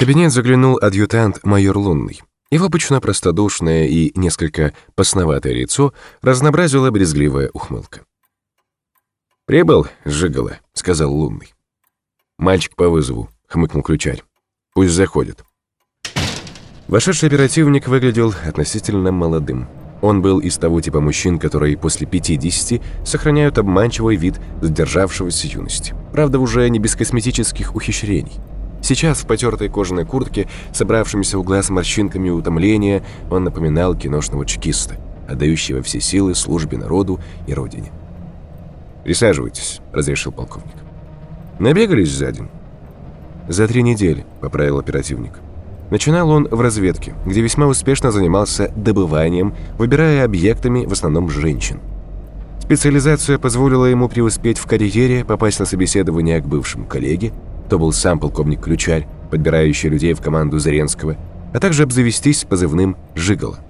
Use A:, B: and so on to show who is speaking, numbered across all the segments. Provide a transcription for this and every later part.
A: кабинет заглянул адъютант майор Лунный. Его обычно простодушное и несколько посноватое лицо разнообразила брезгливая ухмылка. «Прибыл, Жигало», — сказал Лунный. «Мальчик по вызову», — хмыкнул ключарь. «Пусть заходит». Вошедший оперативник выглядел относительно молодым. Он был из того типа мужчин, которые после 50 сохраняют обманчивый вид задержавшегося юности. Правда, уже не без косметических ухищрений. Сейчас в потертой кожаной куртке, собравшимся у глаз морщинками утомления, он напоминал киношного чекиста, отдающего все силы службе народу и родине. «Присаживайтесь», — разрешил полковник. «Набегались за день?» «За три недели», — поправил оперативник. Начинал он в разведке, где весьма успешно занимался добыванием, выбирая объектами в основном женщин. Специализация позволила ему преуспеть в карьере, попасть на собеседование к бывшему коллеге, то был сам полковник Ключарь, подбирающий людей в команду Заренского, а также обзавестись позывным «Жигало».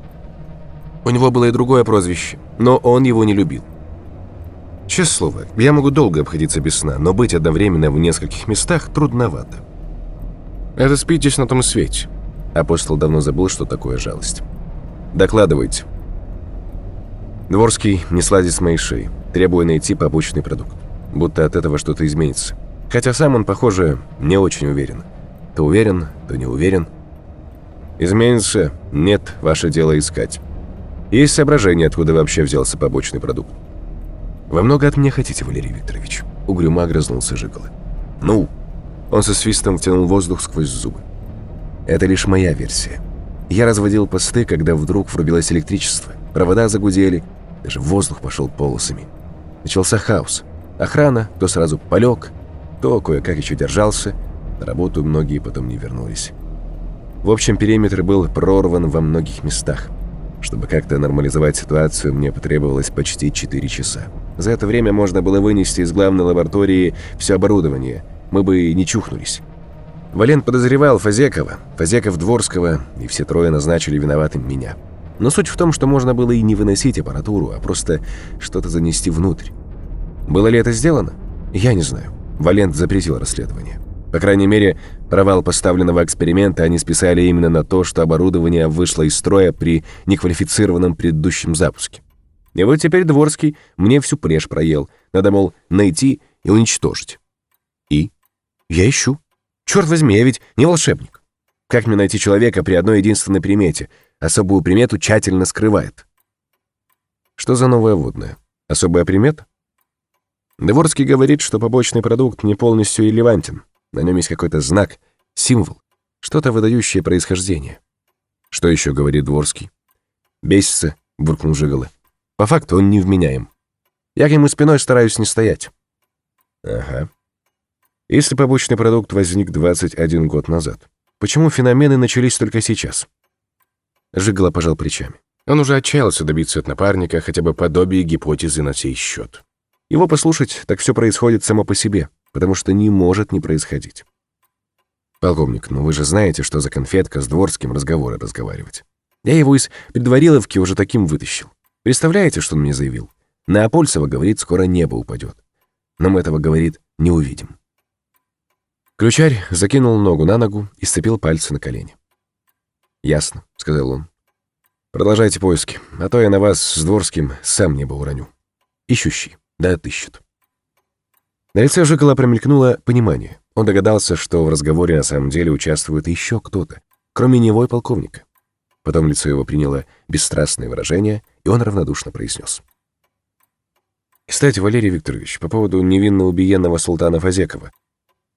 A: У него было и другое прозвище, но он его не любил. Честное слово, я могу долго обходиться без сна, но быть одновременно в нескольких местах трудновато. Это спитесь на том свете. Апостол давно забыл, что такое жалость. Докладывайте. Дворский не сладит с моей шеи, требуя найти побочный продукт. Будто от этого что-то изменится. Хотя сам он, похоже, не очень уверен. То уверен, то не уверен. Изменится? Нет, ваше дело искать. Есть соображение, откуда вообще взялся побочный продукт. «Вы много от меня хотите, Валерий Викторович?» Угрюмо огрызнулся Жигало. «Ну?» Он со свистом втянул воздух сквозь зубы. «Это лишь моя версия. Я разводил посты, когда вдруг врубилось электричество. Провода загудели, даже воздух пошел полосами. Начался хаос. Охрана то сразу полег, то кое-как еще держался. На работу многие потом не вернулись. В общем, периметр был прорван во многих местах. Чтобы как-то нормализовать ситуацию, мне потребовалось почти 4 часа. За это время можно было вынести из главной лаборатории все оборудование – мы бы не чухнулись. Валент подозревал Фазекова, Фазеков Дворского, и все трое назначили виноватым меня. Но суть в том, что можно было и не выносить аппаратуру, а просто что-то занести внутрь. Было ли это сделано? Я не знаю. Валент запретил расследование. По крайней мере, провал поставленного эксперимента они списали именно на то, что оборудование вышло из строя при неквалифицированном предыдущем запуске. И вот теперь Дворский мне всю плешь проел. Надо, мол, найти и уничтожить. И? Я ищу. Черт возьми, я ведь не волшебник. Как мне найти человека при одной единственной примете? Особую примету тщательно скрывает. Что за новая водная? Особая примета? Дворский говорит, что побочный продукт не полностью релевантен. На нем есть какой-то знак, символ, что-то выдающее происхождение. Что еще говорит Дворский? Бесится, буркнул Жигало. По факту он невменяем. Я к нему спиной стараюсь не стоять. Ага. Если побочный продукт возник 21 год назад, почему феномены начались только сейчас? Жигало пожал плечами. Он уже отчаялся добиться от напарника хотя бы подобия гипотезы на сей счет. Его послушать, так все происходит само по себе, потому что не может не происходить. Полковник, ну вы же знаете, что за конфетка с Дворским разговоры разговаривать. Я его из предвариловки уже таким вытащил. Представляете, что он мне заявил? На Апольцева, говорит, скоро небо упадет. Но мы этого, говорит, не увидим. Ключарь закинул ногу на ногу и сцепил пальцы на колени. «Ясно», — сказал он. «Продолжайте поиски, а то я на вас с Дворским сам небо уроню. Ищущий, да отыщет». На лице Жикола промелькнуло понимание. Он догадался, что в разговоре на самом деле участвует еще кто-то, кроме него и полковника. Потом лицо его приняло бесстрастное выражение, и он равнодушно произнес. «Кстати, Валерий Викторович, по поводу невинно убиенного султана Фазекова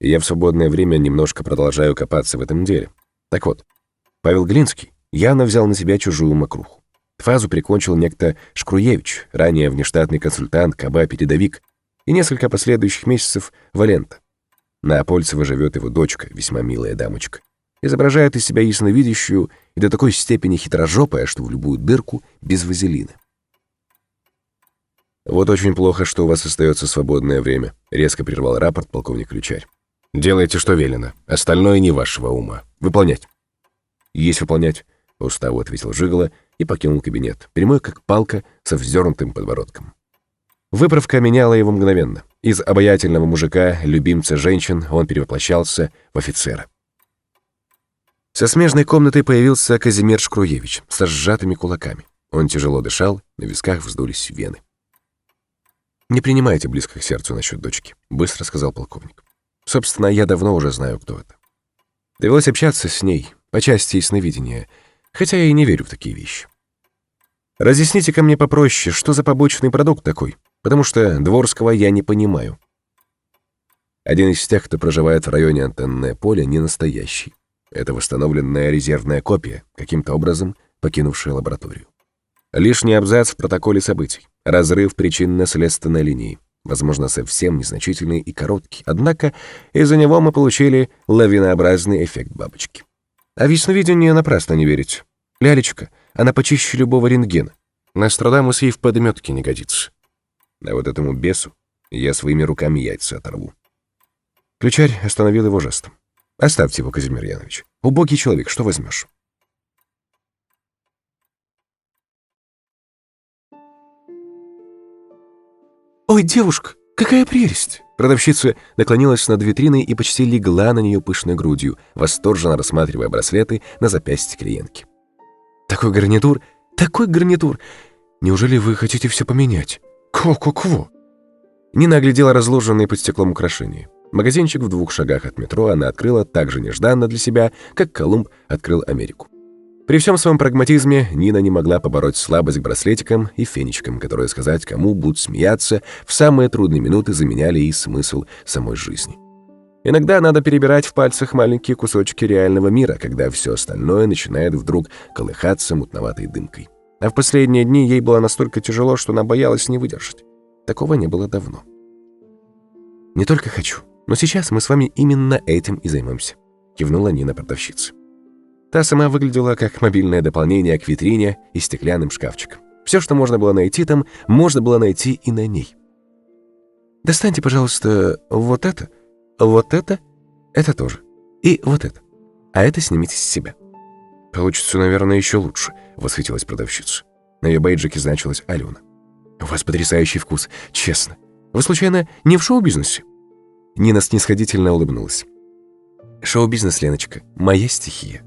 A: я в свободное время немножко продолжаю копаться в этом деле. Так вот, Павел Глинский явно взял на себя чужую мокруху. Фазу прикончил некто Шкруевич, ранее внештатный консультант, КБ-передовик, и несколько последующих месяцев Валента. На Апольцево живет его дочка, весьма милая дамочка. Изображает из себя ясновидящую и до такой степени хитрожопая, что в любую дырку без вазелина. «Вот очень плохо, что у вас остается свободное время», — резко прервал рапорт полковник Ключарь. Делайте, что велено. Остальное не вашего ума. Выполнять. Есть выполнять, устavo ответил Жигало и покинул кабинет, прямой как палка со вздернутым подбородком. Выправка меняла его мгновенно. Из обаятельного мужика, любимца женщин, он перевоплощался в офицера. Со смежной комнатой появился Казимир Шкруевич со сжатыми кулаками. Он тяжело дышал, на висках вздулись вены. «Не принимайте близко к сердцу насчет дочки», — быстро сказал полковник. «Собственно, я давно уже знаю, кто это. Довелось общаться с ней по части ясновидения, хотя я и не верю в такие вещи. разъясните ко мне попроще, что за побочный продукт такой, потому что Дворского я не понимаю». Один из тех, кто проживает в районе антенное поле, не настоящий. Это восстановленная резервная копия, каким-то образом покинувшая лабораторию. Лишний абзац в протоколе событий. Разрыв причинно-следственной линии. Возможно, совсем незначительный и короткий. Однако из-за него мы получили лавинообразный эффект бабочки. А в ясновидение напрасно не верить. Лялечка, она почище любого рентгена. Нострадамус ей в подметке не годится. А вот этому бесу я своими руками яйца оторву. Ключарь остановил его жестом. «Оставьте его, Казимир Янович. Убогий человек, что возьмешь?» «Ой, девушка, какая прелесть!» Продавщица наклонилась над витриной и почти легла на нее пышной грудью, восторженно рассматривая браслеты на запястье клиентки. «Такой гарнитур! Такой гарнитур! Неужели вы хотите все поменять? Кво-кво-кво!» Нина оглядела разложенные под стеклом украшения. Магазинчик в двух шагах от метро она открыла так же нежданно для себя, как Колумб открыл Америку. При всем своем прагматизме Нина не могла побороть слабость к браслетикам и фенечкам, которые сказать, кому будут смеяться, в самые трудные минуты заменяли и смысл самой жизни. Иногда надо перебирать в пальцах маленькие кусочки реального мира, когда все остальное начинает вдруг колыхаться мутноватой дымкой. А в последние дни ей было настолько тяжело, что она боялась не выдержать. Такого не было давно. «Не только хочу, но сейчас мы с вами именно этим и займемся», — кивнула Нина продавщица. Та сама выглядела как мобильное дополнение к витрине и стеклянным шкафчикам. Все, что можно было найти там, можно было найти и на ней. «Достаньте, пожалуйста, вот это, вот это, это тоже, и вот это, а это снимите с себя». «Получится, наверное, еще лучше», — восхитилась продавщица. На ее бейджике значилась Алена. «У вас потрясающий вкус, честно. Вы, случайно, не в шоу-бизнесе?» Нина снисходительно улыбнулась. «Шоу-бизнес, Леночка, моя стихия».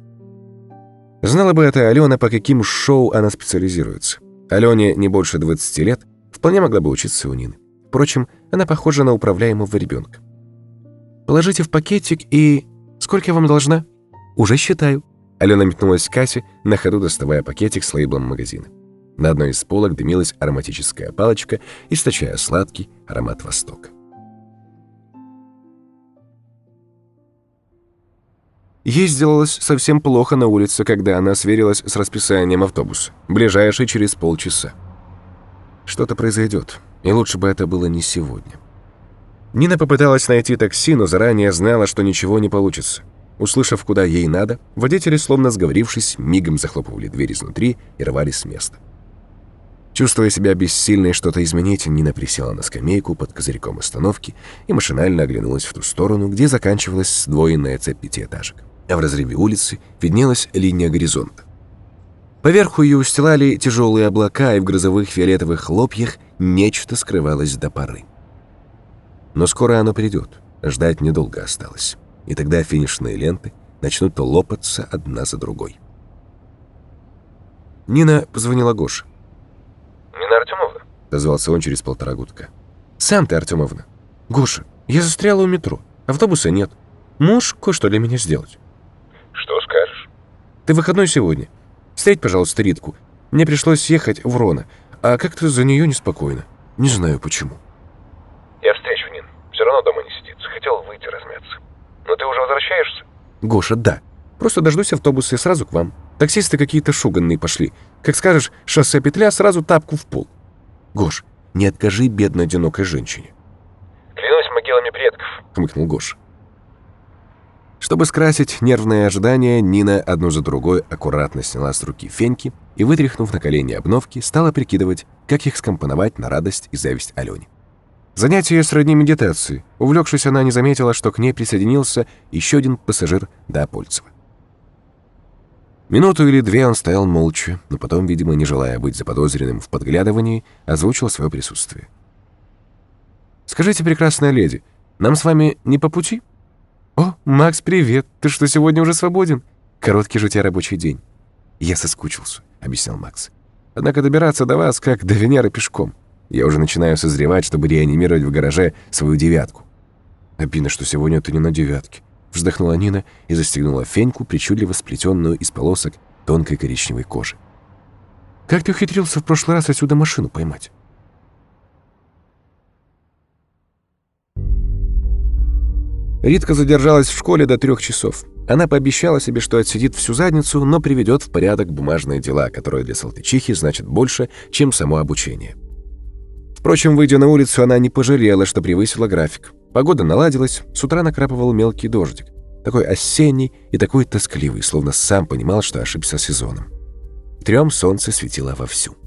A: Знала бы это Алена, по каким шоу она специализируется. Алене не больше 20 лет, вполне могла бы учиться у Нины. Впрочем, она похожа на управляемого ребенка. «Положите в пакетик и... Сколько я вам должна?» «Уже считаю». Алена метнулась к кассе, на ходу доставая пакетик с лейблом магазина. На одной из полок дымилась ароматическая палочка, источая сладкий аромат Востока. Ей сделалось совсем плохо на улице, когда она сверилась с расписанием автобуса, ближайший через полчаса. Что-то произойдет, и лучше бы это было не сегодня. Нина попыталась найти такси, но заранее знала, что ничего не получится. Услышав, куда ей надо, водители, словно сговорившись, мигом захлопывали дверь изнутри и рвались с места. Чувствуя себя бессильной что-то изменить, Нина присела на скамейку под козырьком остановки и машинально оглянулась в ту сторону, где заканчивалась сдвоенная цепь пятиэтажек а в разрыве улицы виднелась линия горизонта. Поверху ее устилали тяжелые облака, и в грозовых фиолетовых хлопьях нечто скрывалось до поры. Но скоро оно придет, ждать недолго осталось, и тогда финишные ленты начнут лопаться одна за другой. Нина позвонила Гоше.
B: «Нина Артемовна?»
A: — дозвался он через полтора гудка. «Сам ты, Артемовна. Гоша, я застряла у метро. Автобуса нет. Можешь кое-что для меня сделать?» Ты выходной сегодня. Встреть, пожалуйста, Ритку. Мне пришлось ехать в Рона, а как-то за нее неспокойно. Не знаю почему.
B: Я встречу Нин. Все равно дома не сидится. Хотел выйти размяться. Но ты уже возвращаешься?
A: Гоша, да. Просто дождусь автобуса и сразу к вам. Таксисты какие-то шуганные пошли. Как скажешь, шоссе петля, сразу тапку в пол. Гош, не откажи бедной одинокой женщине.
B: Клянусь могилами предков,
A: хмыкнул Гоша. Чтобы скрасить нервное ожидание, Нина одну за другой аккуратно сняла с руки феньки и, вытряхнув на колени обновки, стала прикидывать, как их скомпоновать на радость и зависть Алене. Занятие сродни медитации. Увлекшись, она не заметила, что к ней присоединился еще один пассажир до Апольцева. Минуту или две он стоял молча, но потом, видимо, не желая быть заподозренным в подглядывании, озвучил свое присутствие. «Скажите, прекрасная леди, нам с вами не по пути?» «О, Макс, привет! Ты что, сегодня уже свободен? Короткий же у тебя рабочий день». «Я соскучился», — объяснял Макс. «Однако добираться до вас, как до Венеры пешком. Я уже начинаю созревать, чтобы реанимировать в гараже свою девятку». «Обидно, что сегодня ты не на девятке», — вздохнула Нина и застегнула феньку, причудливо сплетенную из полосок тонкой коричневой кожи. «Как ты ухитрился в прошлый раз отсюда машину поймать?» Ритка задержалась в школе до трех часов. Она пообещала себе, что отсидит всю задницу, но приведет в порядок бумажные дела, которые для Салтычихи значат больше, чем само обучение. Впрочем, выйдя на улицу, она не пожалела, что превысила график. Погода наладилась, с утра накрапывал мелкий дождик. Такой осенний и такой тоскливый, словно сам понимал, что ошибся сезоном. Трем солнце светило вовсю.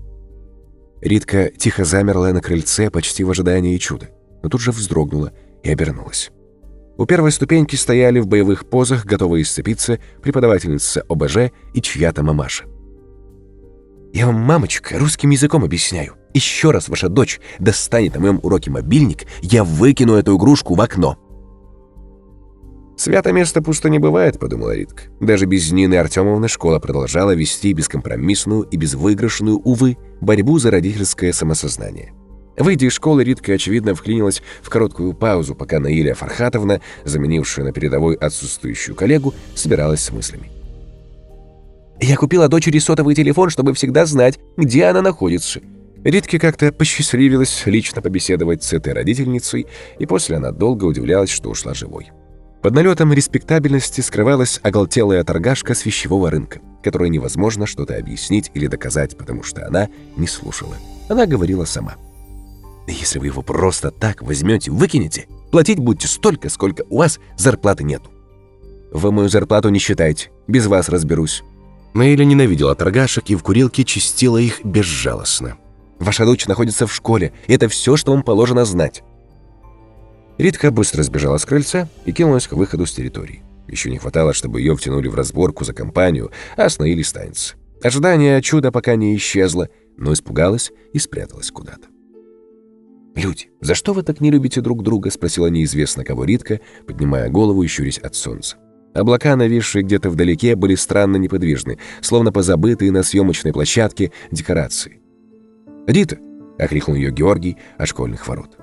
A: Ритка тихо замерла на крыльце, почти в ожидании чуда, но тут же вздрогнула и обернулась. У первой ступеньки стояли в боевых позах, готовые сцепиться, преподавательница ОБЖ и чья-то мамаша. «Я вам, мамочка, русским языком объясняю. Еще раз ваша дочь достанет на моем уроке мобильник, я выкину эту игрушку в окно». «Свято место пусто не бывает», — подумала Ритка. Даже без Нины Артемовны школа продолжала вести бескомпромиссную и безвыигрышную, увы, борьбу за родительское самосознание. Выйдя из школы, Ритка, очевидно, вклинилась в короткую паузу, пока Наиля Фархатовна, заменившая на передовой отсутствующую коллегу, собиралась с мыслями. «Я купила дочери сотовый телефон, чтобы всегда знать, где она находится». Ритке как-то посчастливилось лично побеседовать с этой родительницей, и после она долго удивлялась, что ушла живой. Под налетом респектабельности скрывалась оголтелая торгашка с вещевого рынка, которой невозможно что-то объяснить или доказать, потому что она не слушала. Она говорила сама. Если вы его просто так возьмете, выкинете, платить будете столько, сколько у вас зарплаты нету. Вы мою зарплату не считайте, без вас разберусь. Наиля ненавидела торгашек и в курилке чистила их безжалостно. Ваша дочь находится в школе, и это все, что вам положено знать. Ритка быстро сбежала с крыльца и кинулась к выходу с территории. Еще не хватало, чтобы ее втянули в разборку за компанию, а Наилей станется. Ожидание чуда пока не исчезло, но испугалась и спряталась куда-то. «Люди, за что вы так не любите друг друга?» — спросила неизвестно кого Ритка, поднимая голову и щурясь от солнца. Облака, нависшие где-то вдалеке, были странно неподвижны, словно позабытые на съемочной площадке декорации. «Рита!» — окрикнул ее Георгий от школьных ворот.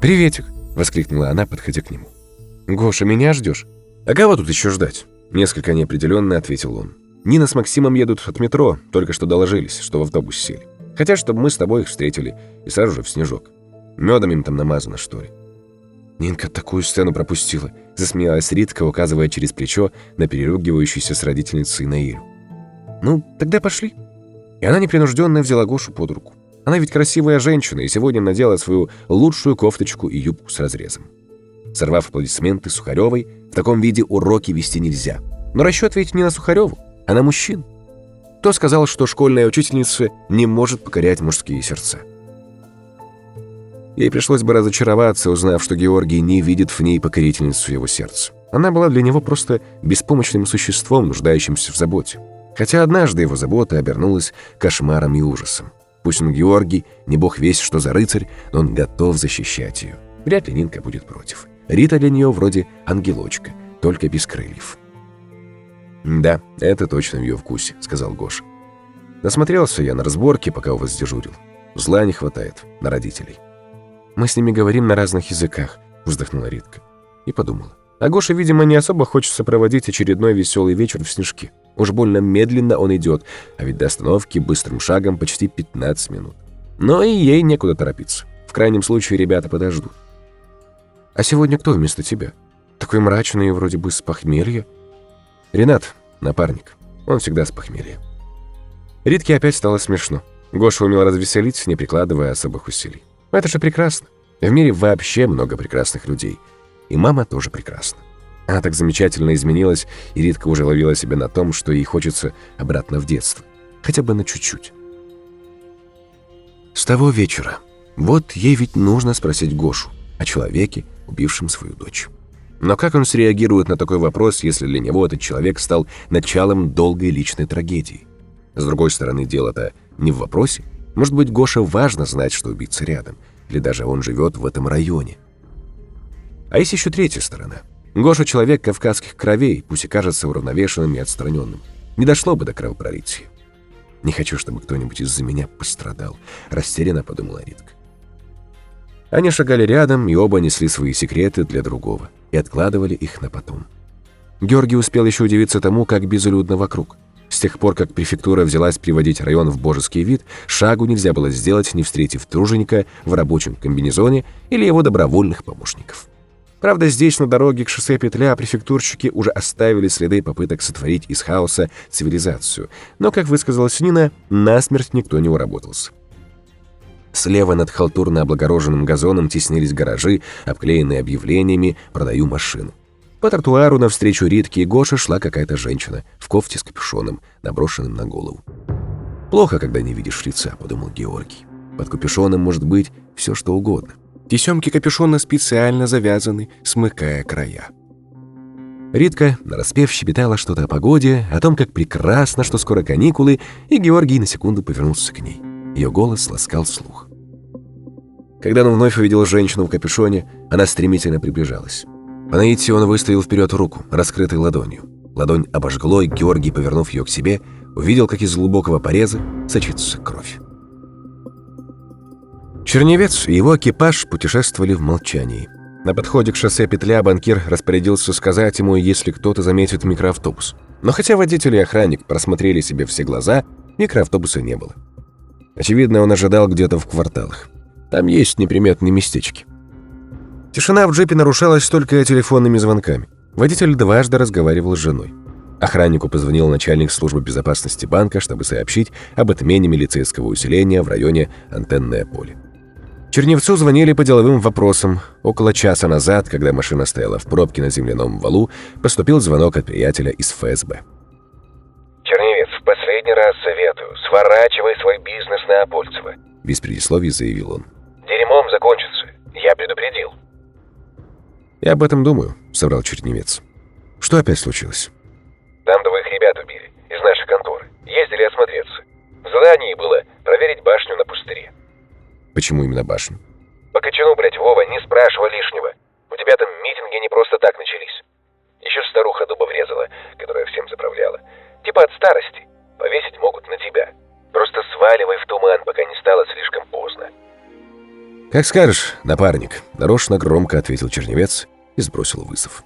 A: «Приветик!» — воскликнула она, подходя к нему. «Гоша, меня ждешь?» «А кого тут еще ждать?» — несколько неопределенно ответил он. «Нина с Максимом едут от метро, только что доложились, что в автобус сели. Хотят, чтобы мы с тобой их встретили, и сразу же в снежок. Медом им там намазано, что ли?» Нинка такую сцену пропустила, засмеялась Ритка, указывая через плечо на переругивающуюся с родительницей Наиру. «Ну, тогда пошли». И она непринужденно взяла Гошу под руку. Она ведь красивая женщина и сегодня надела свою лучшую кофточку и юбку с разрезом. Сорвав аплодисменты Сухаревой, в таком виде уроки вести нельзя. Но расчет ведь не на Сухареву, а на мужчин. Кто сказал, что школьная учительница не может покорять мужские сердца? Ей пришлось бы разочароваться, узнав, что Георгий не видит в ней покорительницу его сердца. Она была для него просто беспомощным существом, нуждающимся в заботе. Хотя однажды его забота обернулась кошмаром и ужасом. Пусть он Георгий, не бог весь что за рыцарь, но он готов защищать ее. Вряд ли Нинка будет против. Рита для нее вроде ангелочка, только без крыльев. «Да, это точно в ее вкусе», — сказал Гоша. Насмотрелся я на разборки, пока у вас дежурил. Зла не хватает на родителей. Мы с ними говорим на разных языках», — вздохнула Ритка. И подумала. А Гоша, видимо, не особо хочется проводить очередной веселый вечер в снежки. Уж больно медленно он идет, а ведь до остановки быстрым шагом почти 15 минут. Но и ей некуда торопиться. В крайнем случае ребята подождут. «А сегодня кто вместо тебя? Такой мрачный вроде бы с похмелья?» «Ренат, напарник. Он всегда с похмелья». Ритке опять стало смешно. Гоша умел развеселить, не прикладывая особых усилий. Это же прекрасно. В мире вообще много прекрасных людей. И мама тоже прекрасна. Она так замечательно изменилась, и Ритка уже ловила себя на том, что ей хочется обратно в детство. Хотя бы на чуть-чуть. С того вечера. Вот ей ведь нужно спросить Гошу о человеке, убившем свою дочь. Но как он среагирует на такой вопрос, если для него этот человек стал началом долгой личной трагедии? С другой стороны, дело-то не в вопросе, может быть, Гоше важно знать, что убийца рядом, или даже он живет в этом районе. А есть еще третья сторона. Гоша — человек кавказских кровей, пусть и кажется уравновешенным и отстраненным. Не дошло бы до кровопролития. «Не хочу, чтобы кто-нибудь из-за меня пострадал», — растерянно подумала Ритка. Они шагали рядом, и оба несли свои секреты для другого и откладывали их на потом. Георгий успел еще удивиться тому, как безлюдно вокруг. С тех пор, как префектура взялась приводить район в божеский вид, шагу нельзя было сделать, не встретив труженика в рабочем комбинезоне или его добровольных помощников. Правда, здесь, на дороге к шоссе Петля, префектурщики уже оставили следы попыток сотворить из хаоса цивилизацию. Но, как высказалась Нина, насмерть никто не уработался. Слева над халтурно облагороженным газоном теснились гаражи, обклеенные объявлениями «Продаю машину». По тротуару навстречу Ритке и Гоше шла какая-то женщина в кофте с капюшоном, наброшенным на голову. «Плохо, когда не видишь лица», — подумал Георгий. «Под капюшоном может быть все, что угодно». Тесемки капюшона специально завязаны, смыкая края. Ритка нараспев щебетала что-то о погоде, о том, как прекрасно, что скоро каникулы, и Георгий на секунду повернулся к ней. Ее голос ласкал слух. Когда он вновь увидел женщину в капюшоне, она стремительно приближалась. По наитию он выставил вперед руку, раскрытой ладонью. Ладонь обожгло, и Георгий, повернув ее к себе, увидел, как из глубокого пореза сочится кровь. Черневец и его экипаж путешествовали в молчании. На подходе к шоссе Петля банкир распорядился сказать ему, если кто-то заметит микроавтобус. Но хотя водитель и охранник просмотрели себе все глаза, микроавтобуса не было. Очевидно, он ожидал где-то в кварталах. Там есть неприметные местечки. Тишина в джипе нарушалась только телефонными звонками. Водитель дважды разговаривал с женой. Охраннику позвонил начальник службы безопасности банка, чтобы сообщить об отмене милицейского усиления в районе Антенное поле. Черневцу звонили по деловым вопросам. Около часа назад, когда машина стояла в пробке на земляном валу, поступил звонок от приятеля из ФСБ.
B: «Черневец, в последний раз советую, сворачивай свой бизнес на Апольцево»,
A: без предисловий заявил он.
B: «Дерьмом закончится. Я предупредил».
A: «Я об этом думаю», — соврал Черневец. «Что опять случилось?»
B: «Там двоих ребят убили, из нашей конторы. Ездили осмотреться. В задании было проверить башню на пустыре».
A: «Почему именно башню?»
B: «По кочану, блядь, Вова, не спрашивай лишнего. У тебя там митинги не просто так начались. Еще старуха дуба врезала, которая всем заправляла. Типа от старости. Повесить могут на тебя. Просто сваливай в туман, пока не стало слишком поздно».
A: «Как скажешь, напарник», — нарочно громко ответил Черневец и сбросил вызов.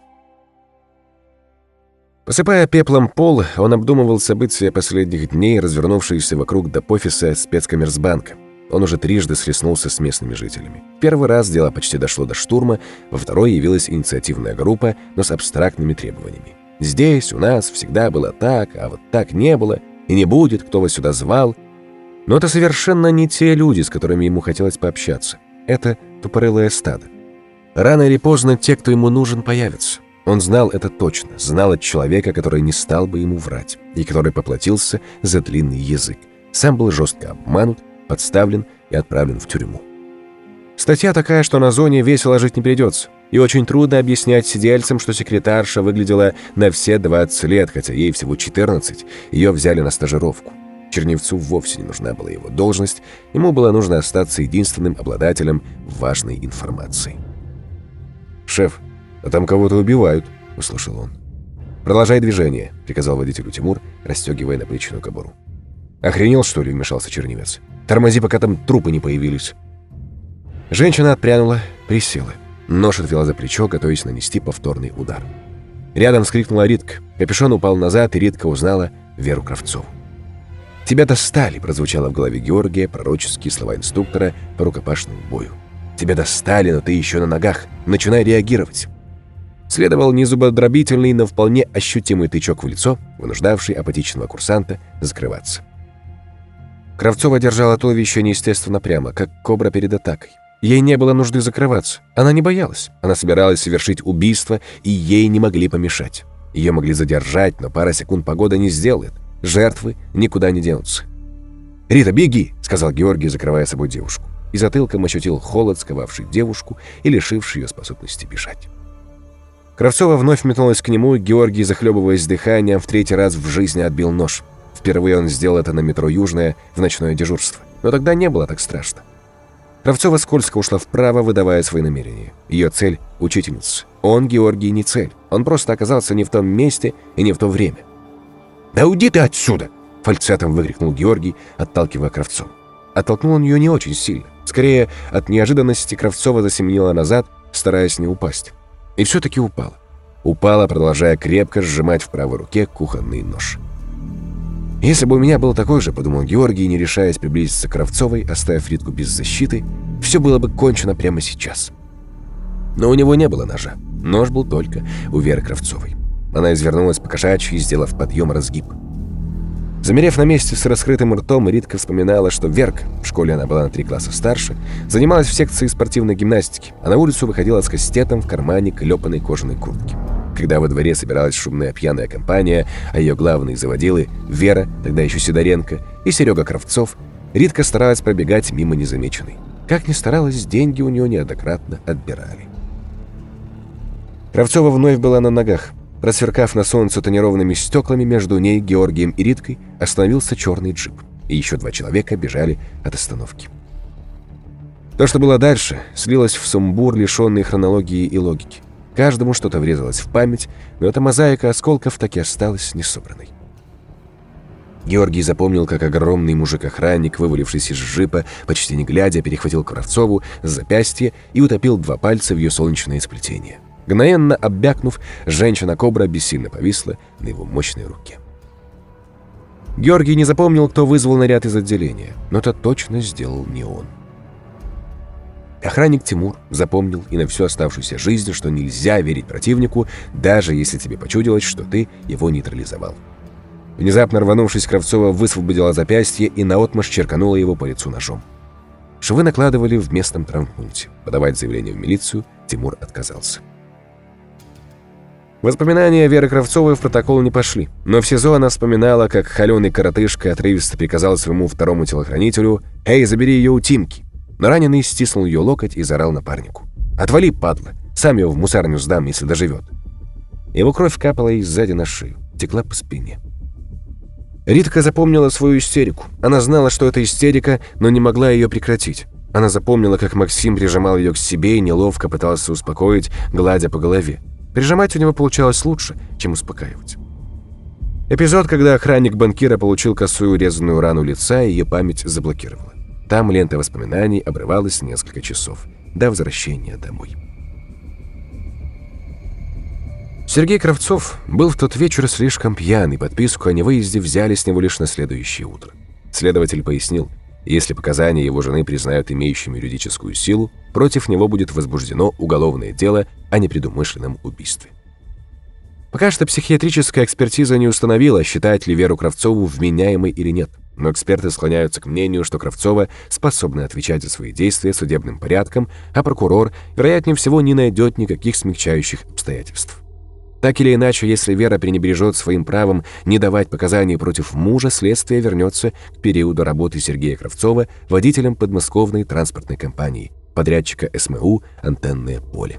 A: Посыпая пеплом пол, он обдумывал события последних дней, развернувшиеся вокруг допофиса спецкоммерцбанка. Он уже трижды слеснулся с местными жителями. Первый раз дело почти дошло до штурма, во второй явилась инициативная группа, но с абстрактными требованиями. «Здесь, у нас, всегда было так, а вот так не было, и не будет, кто вас сюда звал». Но это совершенно не те люди, с которыми ему хотелось пообщаться. Это тупорылое стадо. Рано или поздно те, кто ему нужен, появятся. Он знал это точно, знал от человека, который не стал бы ему врать, и который поплатился за длинный язык. Сам был жестко обманут, подставлен и отправлен в тюрьму. Статья такая, что на зоне весело жить не придется. И очень трудно объяснять сидельцам, что секретарша выглядела на все 20 лет, хотя ей всего 14, ее взяли на стажировку. Черневцу вовсе не нужна была его должность, ему было нужно остаться единственным обладателем важной информации. «Шеф, а там кого-то убивают», — услышал он. «Продолжай движение», — приказал водителю Тимур, расстегивая наплечную кобуру. «Охренел, что ли?» — вмешался Черневец. «Тормози, пока там трупы не появились». Женщина отпрянула, присела. Нож отвела за плечо, готовясь нанести повторный удар. Рядом вскрикнула Ритка. Капюшон упал назад, и Ритка узнала Веру Кравцову. «Тебя достали!» — прозвучало в голове Георгия пророческие слова инструктора по рукопашному бою. «Тебя достали, но ты еще на ногах. Начинай реагировать!» Следовал незубодробительный, но вполне ощутимый тычок в лицо, вынуждавший апатичного курсанта закрываться. Кравцова держала туловище неестественно прямо, как кобра перед атакой. Ей не было нужды закрываться. Она не боялась. Она собиралась совершить убийство, и ей не могли помешать. Ее могли задержать, но пара секунд погода не сделает. Жертвы никуда не денутся. «Рита, беги!» — сказал Георгий, закрывая собой девушку. И затылком ощутил холод, сковавший девушку и лишивший ее способности бежать. Кравцова вновь метнулась к нему, Георгий, захлебываясь дыханием, в третий раз в жизни отбил нож. Впервые он сделал это на метро «Южное» в ночное дежурство. Но тогда не было так страшно. Кравцова скользко ушла вправо, выдавая свои намерения. Ее цель — учительница. Он, Георгий, не цель. Он просто оказался не в том месте и не в то время. «Да уйди ты отсюда!» — фальцетом выкрикнул Георгий, отталкивая Кравцова. Оттолкнул он ее не очень сильно. Скорее, от неожиданности Кравцова засеменила назад, стараясь не упасть. И все-таки упала. Упала, продолжая крепко сжимать в правой руке кухонный нож. «Если бы у меня был такой же», — подумал Георгий, не решаясь приблизиться к Кравцовой, оставив Ритку без защиты, все было бы кончено прямо сейчас. Но у него не было ножа. Нож был только у Веры Кравцовой. Она извернулась по кошачьи, сделав подъем разгиб. Замерев на месте с раскрытым ртом, Ритка вспоминала, что Верка, в школе она была на три класса старше, занималась в секции спортивной гимнастики, а на улицу выходила с кастетом в кармане клепанной кожаной куртки. Когда во дворе собиралась шумная пьяная компания, а ее главные заводилы Вера, тогда еще Сидоренко, и Серега Кравцов, Ритка старалась пробегать мимо незамеченной. Как ни старалась, деньги у нее неоднократно отбирали. Кравцова вновь была на ногах. Просверкав на солнце тонированными стеклами, между ней, Георгием и Риткой остановился черный джип, и еще два человека бежали от остановки. То, что было дальше, слилось в сумбур, лишенный хронологии и логики. Каждому что-то врезалось в память, но эта мозаика осколков так и осталась несобранной. Георгий запомнил, как огромный мужик-охранник, вывалившись из джипа, почти не глядя, перехватил Кравцову с запястья и утопил два пальца в ее солнечное сплетение. Мгновенно оббякнув, женщина-кобра бессильно повисла на его мощной руке. Георгий не запомнил, кто вызвал наряд из отделения, но это точно сделал не он. Охранник Тимур запомнил и на всю оставшуюся жизнь, что нельзя верить противнику, даже если тебе почудилось, что ты его нейтрализовал. Внезапно рванувшись, Кравцова высвободила запястье и наотмашь черканула его по лицу ножом. Швы накладывали в местном травмпункте. Подавать заявление в милицию Тимур отказался. Воспоминания Веры Кравцовой в протокол не пошли, но в СИЗО она вспоминала, как холеный коротышка отрывисто приказал своему второму телохранителю «Эй, забери ее у Тимки!» Но раненый стиснул ее локоть и заорал напарнику. «Отвали, падла! Сам его в мусарню сдам, если доживет!» Его кровь капала и сзади на шею, текла по спине. Ритка запомнила свою истерику. Она знала, что это истерика, но не могла ее прекратить. Она запомнила, как Максим прижимал ее к себе и неловко пытался успокоить, гладя по голове. Прижимать у него получалось лучше, чем успокаивать. Эпизод, когда охранник банкира получил косую резаную рану лица, и ее память заблокировала. Там лента воспоминаний обрывалась несколько часов, до возвращения домой. Сергей Кравцов был в тот вечер слишком пьяный, подписку о невыезде взяли с него лишь на следующее утро. Следователь пояснил, если показания его жены признают имеющими юридическую силу, против него будет возбуждено уголовное дело о непредумышленном убийстве. Пока что психиатрическая экспертиза не установила, считать ли Веру Кравцову вменяемой или нет, но эксперты склоняются к мнению, что Кравцова способна отвечать за свои действия судебным порядком, а прокурор, вероятнее всего, не найдет никаких смягчающих обстоятельств. Так или иначе, если Вера пренебрежет своим правом не давать показаний против мужа, следствие вернется к периоду работы Сергея Кравцова водителем подмосковной транспортной компании, подрядчика СМУ «Антенное поле».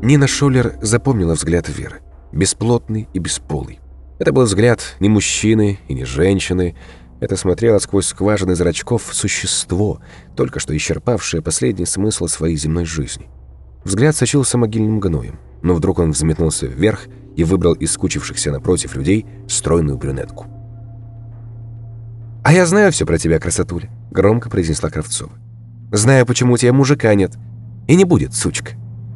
A: Нина Шоллер запомнила взгляд Веры. Бесплотный и бесполый. Это был взгляд не мужчины и не женщины, это смотрело сквозь скважины зрачков существо, только что исчерпавшее последний смысл своей земной жизни. Взгляд сочился могильным гноем, но вдруг он взметнулся вверх и выбрал из скучившихся напротив людей стройную брюнетку. «А я знаю все про тебя, красотуля», — громко произнесла Кравцова. «Знаю, почему у тебя мужика нет. И не будет, сучка.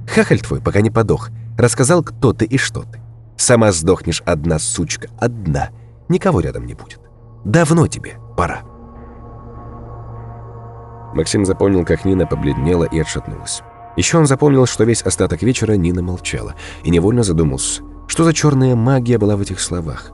A: Хахаль твой, пока не подох, рассказал, кто ты и что ты. Сама сдохнешь одна, сучка, одна. Никого рядом не будет. Давно тебе пора». Максим запомнил, как Нина побледнела и отшатнулась. Еще он запомнил, что весь остаток вечера Нина молчала, и невольно задумался, что за черная магия была в этих словах.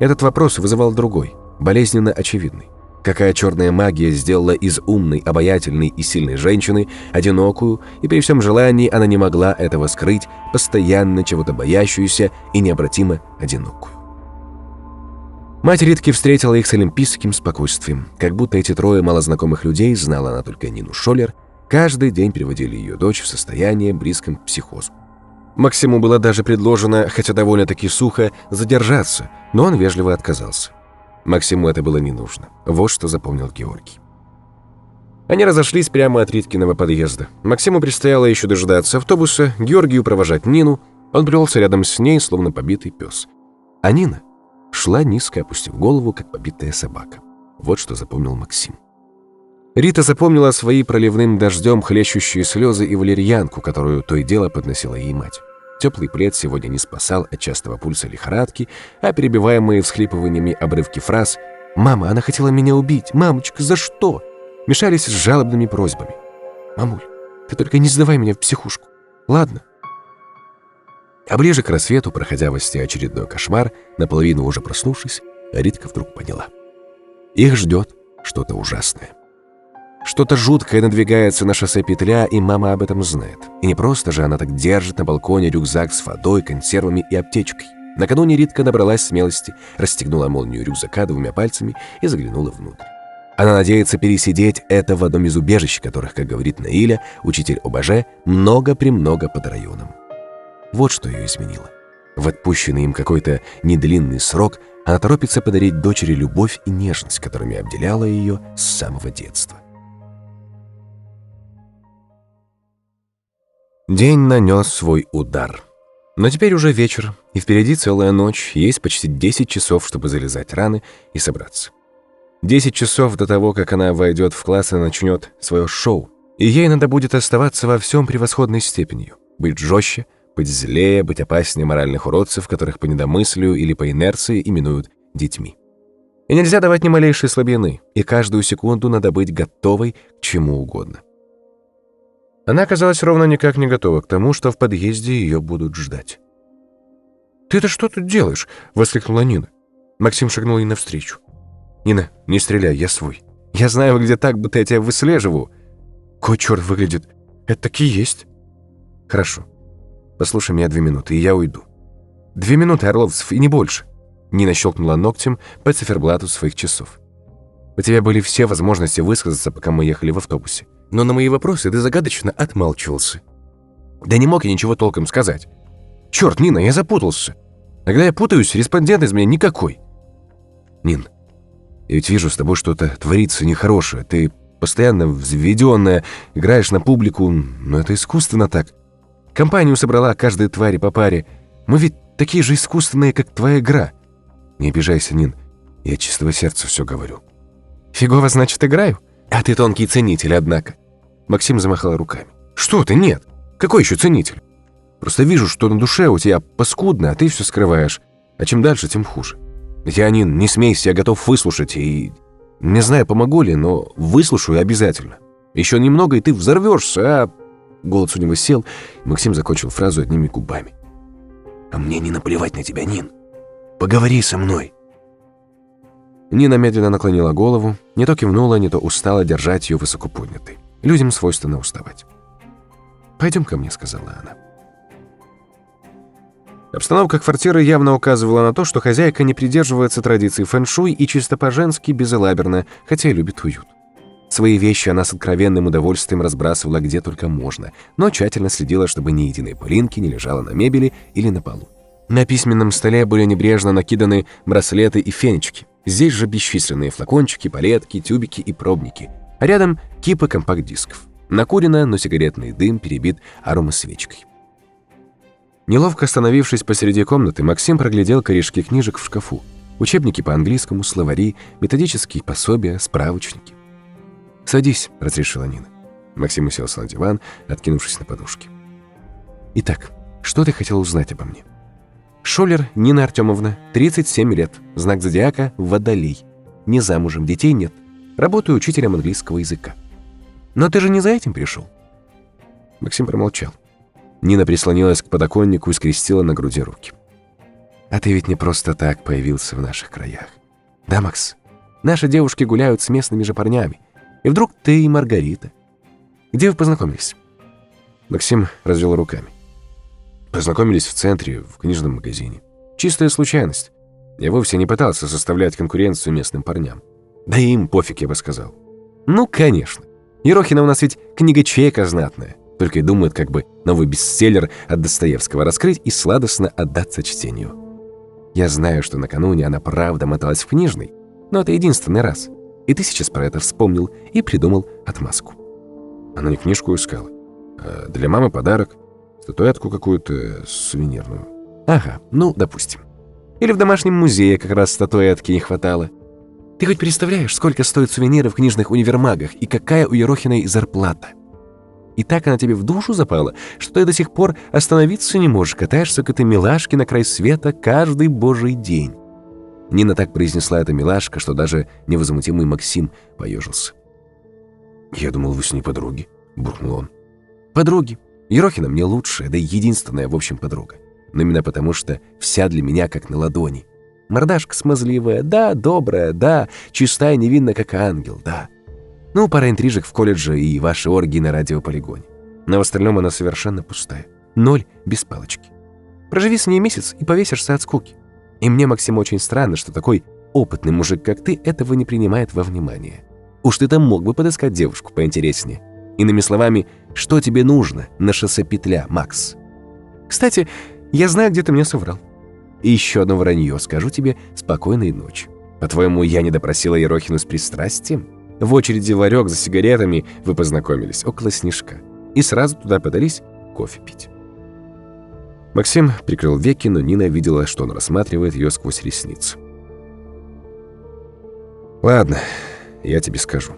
A: Этот вопрос вызывал другой, болезненно очевидный. Какая черная магия сделала из умной, обаятельной и сильной женщины одинокую, и при всем желании она не могла этого скрыть, постоянно чего-то боящуюся и необратимо одинокую. Мать Ритки встретила их с олимпийским спокойствием. Как будто эти трое малознакомых людей, знала она только Нину Шоллер, каждый день приводили ее дочь в состояние, близком к психозу. Максиму было даже предложено, хотя довольно-таки сухо, задержаться, но он вежливо отказался. Максиму это было не нужно. Вот что запомнил Георгий. Они разошлись прямо от Риткиного подъезда. Максиму предстояло еще дожидаться автобуса, Георгию провожать Нину. Он брелся рядом с ней, словно побитый пес. А Нина шла низко, опустив голову, как побитая собака. Вот что запомнил Максим. Рита запомнила свои проливным дождем хлещущие слезы и валерьянку, которую то и дело подносила ей мать. Теплый плед сегодня не спасал от частого пульса лихорадки, а перебиваемые всхлипываниями обрывки фраз «Мама, она хотела меня убить! Мамочка, за что?» мешались с жалобными просьбами. «Мамуль, ты только не сдавай меня в психушку, ладно?» А ближе к рассвету, проходя во сне очередной кошмар, наполовину уже проснувшись, Ритка вдруг поняла. Их ждет что-то ужасное. Что-то жуткое надвигается на шоссе петля, и мама об этом знает. И не просто же она так держит на балконе рюкзак с водой, консервами и аптечкой. Накануне Ритка набралась смелости, расстегнула молнию рюкзака двумя пальцами и заглянула внутрь. Она надеется пересидеть это в одном из убежищ, которых, как говорит Наиля, учитель ОБЖ, много-премного под районом. Вот что ее изменило. В отпущенный им какой-то недлинный срок она торопится подарить дочери любовь и нежность, которыми обделяла ее с самого детства. День нанес свой удар. Но теперь уже вечер, и впереди целая ночь, есть почти 10 часов, чтобы залезать раны и собраться. 10 часов до того, как она войдет в класс и начнет свое шоу. И ей надо будет оставаться во всем превосходной степенью. Быть жестче, быть злее, быть опаснее моральных уродцев, которых по недомыслию или по инерции именуют детьми. И нельзя давать ни малейшей слабины, и каждую секунду надо быть готовой к чему угодно. Она оказалась ровно никак не готова к тому, что в подъезде ее будут ждать. «Ты это что тут делаешь?» — воскликнула Нина. Максим шагнул ей навстречу. «Нина, не стреляй, я свой. Я знаю, где так, будто я тебя выслеживаю. Кой черт выглядит? Это таки есть». «Хорошо. Послушай меня две минуты, и я уйду». «Две минуты, Орловцев, и не больше». Нина щелкнула ногтем по циферблату своих часов. «У тебя были все возможности высказаться, пока мы ехали в автобусе. Но на мои вопросы ты загадочно отмалчивался. Да не мог я ничего толком сказать. Черт, Нина, я запутался. Когда я путаюсь, респондент из меня никакой. Нин, я ведь вижу, с тобой что-то творится нехорошее. Ты постоянно взведенная, играешь на публику, но это искусственно так. Компанию собрала каждой твари по паре. Мы ведь такие же искусственные, как твоя игра. Не обижайся, Нин. Я чистого сердца все говорю. Фигово, значит, играю? А ты тонкий ценитель, однако. Максим замахал руками. Что ты, нет. Какой еще ценитель? Просто вижу, что на душе у тебя паскудно, а ты все скрываешь. А чем дальше, тем хуже. Я, Нин, не смейся, я готов выслушать и... Не знаю, помогу ли, но выслушаю обязательно. Еще немного, и ты взорвешься, а... Голос у него сел, и Максим закончил фразу одними губами. «А мне не наплевать на тебя, Нин. Поговори со мной». Нина медленно наклонила голову, не то кивнула, не то устала держать ее высоко поднятой. Людям свойственно уставать. «Пойдем ко мне», — сказала она. Обстановка квартиры явно указывала на то, что хозяйка не придерживается традиций фэн-шуй и чисто по-женски безалаберна, хотя и любит уют. Свои вещи она с откровенным удовольствием разбрасывала где только можно, но тщательно следила, чтобы ни единой пылинки не лежало на мебели или на полу. На письменном столе были небрежно накиданы браслеты и фенечки. Здесь же бесчисленные флакончики, палетки, тюбики и пробники. А рядом кипы компакт-дисков. Накурено, но сигаретный дым перебит аромасвечкой. Неловко остановившись посреди комнаты, Максим проглядел корешки книжек в шкафу. Учебники по английскому, словари, методические пособия, справочники. «Садись», — разрешила Нина. Максим уселся на диван, откинувшись на подушке. «Итак, что ты хотел узнать обо мне?» Шолер Нина Артемовна, 37 лет, знак зодиака – водолей. Не замужем, детей нет. Работаю учителем английского языка. Но ты же не за этим пришел? Максим промолчал. Нина прислонилась к подоконнику и скрестила на груди руки. А ты ведь не просто так появился в наших краях. Да, Макс? Наши девушки гуляют с местными же парнями. И вдруг ты и Маргарита. Где вы познакомились? Максим развел руками. Познакомились в центре, в книжном магазине. Чистая случайность. Я вовсе не пытался составлять конкуренцию местным парням. Да и им пофиг, я бы сказал. Ну, конечно. Ерохина у нас ведь книга-чека знатная. Только и думает, как бы новый бестселлер от Достоевского раскрыть и сладостно отдаться чтению. Я знаю, что накануне она правда моталась в книжный, но это единственный раз. И ты сейчас про это вспомнил и придумал отмазку. Она не книжку искала. А для мамы подарок. Статуэтку какую-то сувенирную. Ага, ну, допустим. Или в домашнем музее как раз статуэтки не хватало. Ты хоть представляешь, сколько стоят сувениры в книжных универмагах и какая у Ерохиной зарплата? И так она тебе в душу запала, что ты до сих пор остановиться не можешь, катаешься к этой милашке на край света каждый божий день. Нина так произнесла эта милашка, что даже невозмутимый Максим поежился. «Я думал, вы с ней подруги», — буркнул он. «Подруги. Ерохина мне лучшая, да и единственная, в общем, подруга. Но именно потому, что вся для меня как на ладони. Мордашка смазливая, да, добрая, да, чистая невинна, как ангел, да. Ну, пара интрижек в колледже и ваши оргии на радиополигоне. Но в остальном она совершенно пустая. Ноль без палочки. Проживи с ней месяц и повесишься от скуки. И мне, Максим, очень странно, что такой опытный мужик, как ты, этого не принимает во внимание. Уж ты там мог бы подыскать девушку поинтереснее. Иными словами, что тебе нужно на шоссе петля, Макс? Кстати, я знаю, где ты мне соврал. И еще одно вранье, скажу тебе спокойной ночи. По-твоему, я не допросила Ерохину с пристрастием? В очереди ларек за сигаретами вы познакомились около снежка. И сразу туда подались кофе пить. Максим прикрыл веки, но Нина видела, что он рассматривает ее сквозь ресницы. «Ладно, я тебе скажу.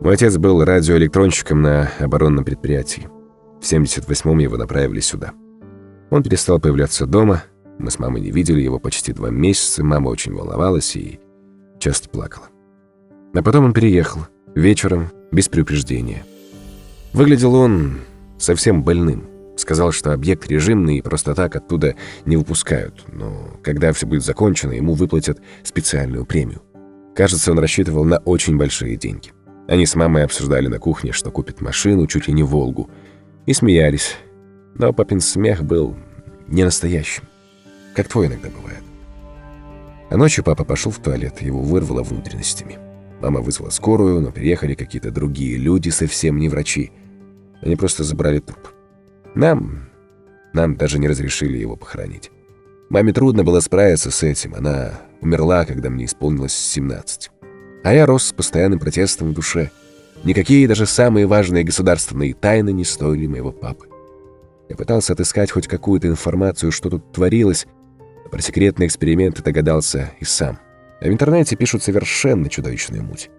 A: Мой отец был радиоэлектронщиком на оборонном предприятии. В 78-м его направили сюда. Он перестал появляться дома, мы с мамой не видели его почти два месяца, мама очень волновалась и часто плакала. А потом он переехал, вечером, без предупреждения. Выглядел он совсем больным. Сказал, что объект режимный и просто так оттуда не выпускают, но когда все будет закончено, ему выплатят специальную премию. Кажется, он рассчитывал на очень большие деньги. Они с мамой обсуждали на кухне, что купит машину, чуть ли не «Волгу», и смеялись. Но папин смех был не настоящим, как твой иногда бывает. А ночью папа пошел в туалет, его вырвало внутренностями. Мама вызвала скорую, но приехали какие-то другие люди, совсем не врачи. Они просто забрали труп. Нам... Нам даже не разрешили его похоронить. Маме трудно было справиться с этим. Она умерла, когда мне исполнилось 17. А я рос с постоянным протестом в душе. Никакие даже самые важные государственные тайны не стоили моего папы. Я пытался отыскать хоть какую-то информацию, что тут творилось, но про секретные эксперименты догадался и сам. А в интернете пишут совершенно чудовищную муть.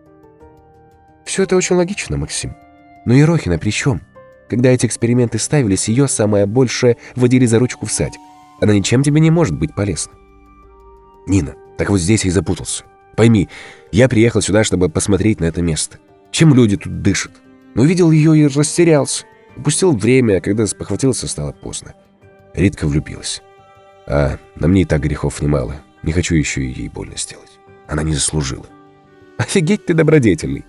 A: Все это очень логично, Максим. Но Ерохина при чем? Когда эти эксперименты ставились, ее самое большее водили за ручку в садик. Она ничем тебе не может быть полезна. Нина, так вот здесь я и запутался. Пойми, я приехал сюда, чтобы посмотреть на это место. Чем люди тут дышат? Но увидел ее и растерялся. Упустил время, а когда спохватился, стало поздно. Ритка влюбилась. А на мне и так грехов немало. Не хочу еще и ей больно сделать. Она не заслужила. Офигеть ты добродетельный.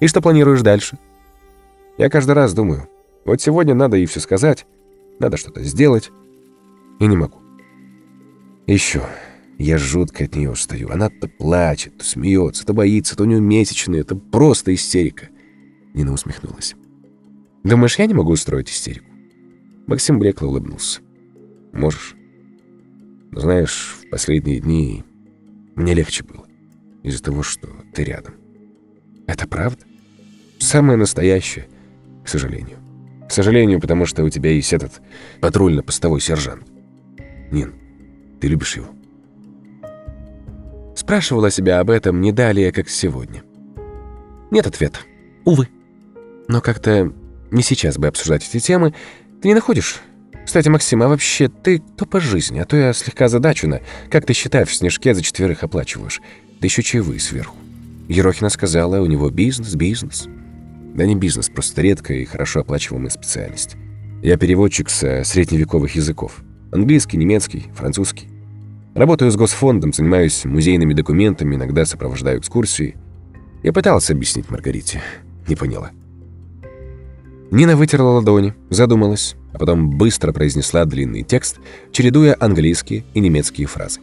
A: И что планируешь дальше? Я каждый раз думаю, вот сегодня надо ей все сказать, надо что-то сделать, и не могу. Еще, я жутко от нее устаю. Она то плачет, то смеется, то боится, то у нее месячные. Это просто истерика. Нина усмехнулась. Думаешь, я не могу устроить истерику? Максим блекло улыбнулся. Можешь. Но знаешь, в последние дни мне легче было. Из-за того, что ты рядом. Это правда? Самое настоящее, к сожалению. К сожалению, потому что у тебя есть этот патрульно-постовой сержант. Нин, ты любишь его? Спрашивала себя об этом не далее, как сегодня. Нет ответа. Увы. Но как-то не сейчас бы обсуждать эти темы. Ты не находишь? Кстати, Максим, а вообще ты кто по жизни? А то я слегка задачена. Как ты считаешь, в снежке за четверых оплачиваешь? Да еще чаевые сверху. Ерохина сказала, у него бизнес, бизнес. Да не бизнес, просто редкая и хорошо оплачиваемая специальность. Я переводчик со средневековых языков. Английский, немецкий, французский. Работаю с Госфондом, занимаюсь музейными документами, иногда сопровождаю экскурсии. Я пытался объяснить Маргарите. Не поняла. Нина вытерла ладони, задумалась, а потом быстро произнесла длинный текст, чередуя английские и немецкие фразы.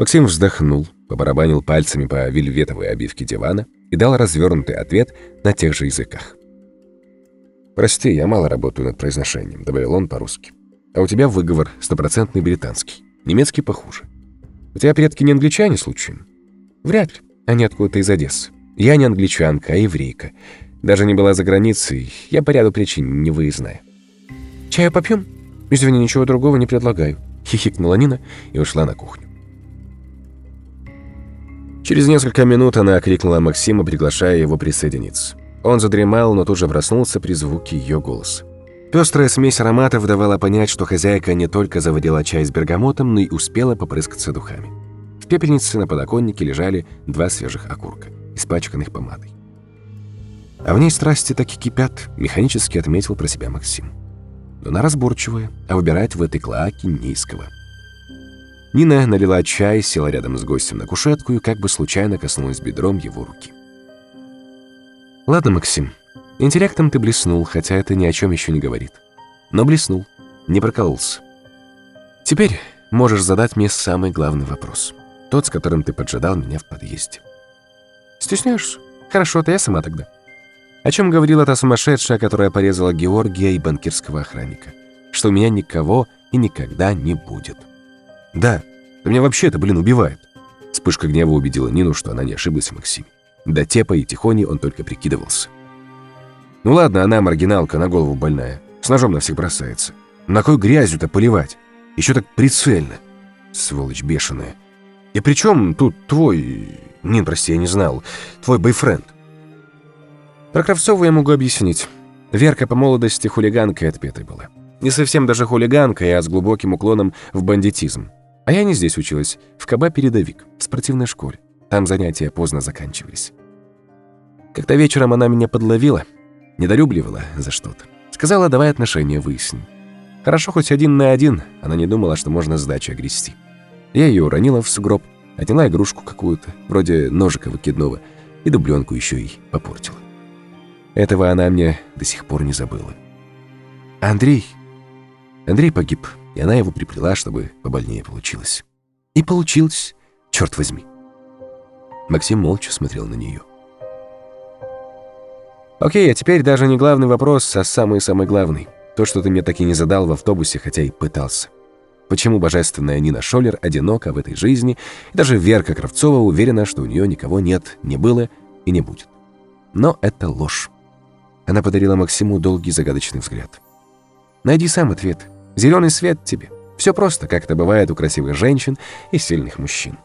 A: Максим вздохнул, побарабанил пальцами по вельветовой обивке дивана и дал развернутый ответ на тех же языках. «Прости, я мало работаю над произношением», — добавил он по-русски. «А у тебя выговор стопроцентный британский. Немецкий похуже. У тебя предки не англичане случаем?» «Вряд ли. Они откуда-то из Одессы. Я не англичанка, а еврейка. Даже не была за границей, я по ряду причин не выездная. «Чаю попьем?» «Извини, ничего другого не предлагаю», — хихикнула Нина и ушла на кухню. Через несколько минут она окликнула Максима, приглашая его присоединиться. Он задремал, но тут же проснулся при звуке ее голоса. Пестрая смесь ароматов давала понять, что хозяйка не только заводила чай с бергамотом, но и успела попрыскаться духами. В пепельнице на подоконнике лежали два свежих окурка, испачканных помадой. А в ней страсти так и кипят, механически отметил про себя Максим. Но она разборчивая, а выбирать в этой клоаке не из кого. Нина налила чай, села рядом с гостем на кушетку и как бы случайно коснулась бедром его руки. «Ладно, Максим, интеллектом ты блеснул, хотя это ни о чем еще не говорит. Но блеснул, не прокололся. Теперь можешь задать мне самый главный вопрос. Тот, с которым ты поджидал меня в подъезде. Стесняешься? Хорошо, то я сама тогда. О чем говорила та сумасшедшая, которая порезала Георгия и банкирского охранника? Что у меня никого и никогда не будет. Да, да меня вообще это, блин, убивает. Вспышка гнева убедила Нину, что она не ошиблась в Максиме. До Тепа и Тихони он только прикидывался. Ну ладно, она маргиналка, на голову больная. С ножом на всех бросается. На кой грязью-то поливать? Еще так прицельно. Сволочь бешеная. И при чем тут твой... Нин, прости, я не знал. Твой бойфренд. Про Кравцову я могу объяснить. Верка по молодости хулиганкой отпетой была. Не совсем даже хулиганкой, а с глубоким уклоном в бандитизм. А я не здесь училась, в КБ «Передовик», в спортивной школе. Там занятия поздно заканчивались. Как-то вечером она меня подловила, недолюбливала за что-то. Сказала, давай отношения выясним. Хорошо, хоть один на один, она не думала, что можно сдачи огрести. Я ее уронила в сугроб, отняла игрушку какую-то, вроде ножика выкидного, и дубленку еще и попортила. Этого она мне до сих пор не забыла. Андрей... Андрей погиб, и она его приплела, чтобы побольнее получилось. И получилось, черт возьми. Максим молча смотрел на нее. Окей, а теперь даже не главный вопрос, а самый-самый главный. То, что ты мне так и не задал в автобусе, хотя и пытался. Почему божественная Нина Шолер одинока в этой жизни, и даже Верка Кравцова уверена, что у нее никого нет, не было и не будет. Но это ложь. Она подарила Максиму долгий загадочный взгляд. Найди сам ответ. Зеленый свет тебе. Все просто, как это бывает у красивых женщин и сильных мужчин.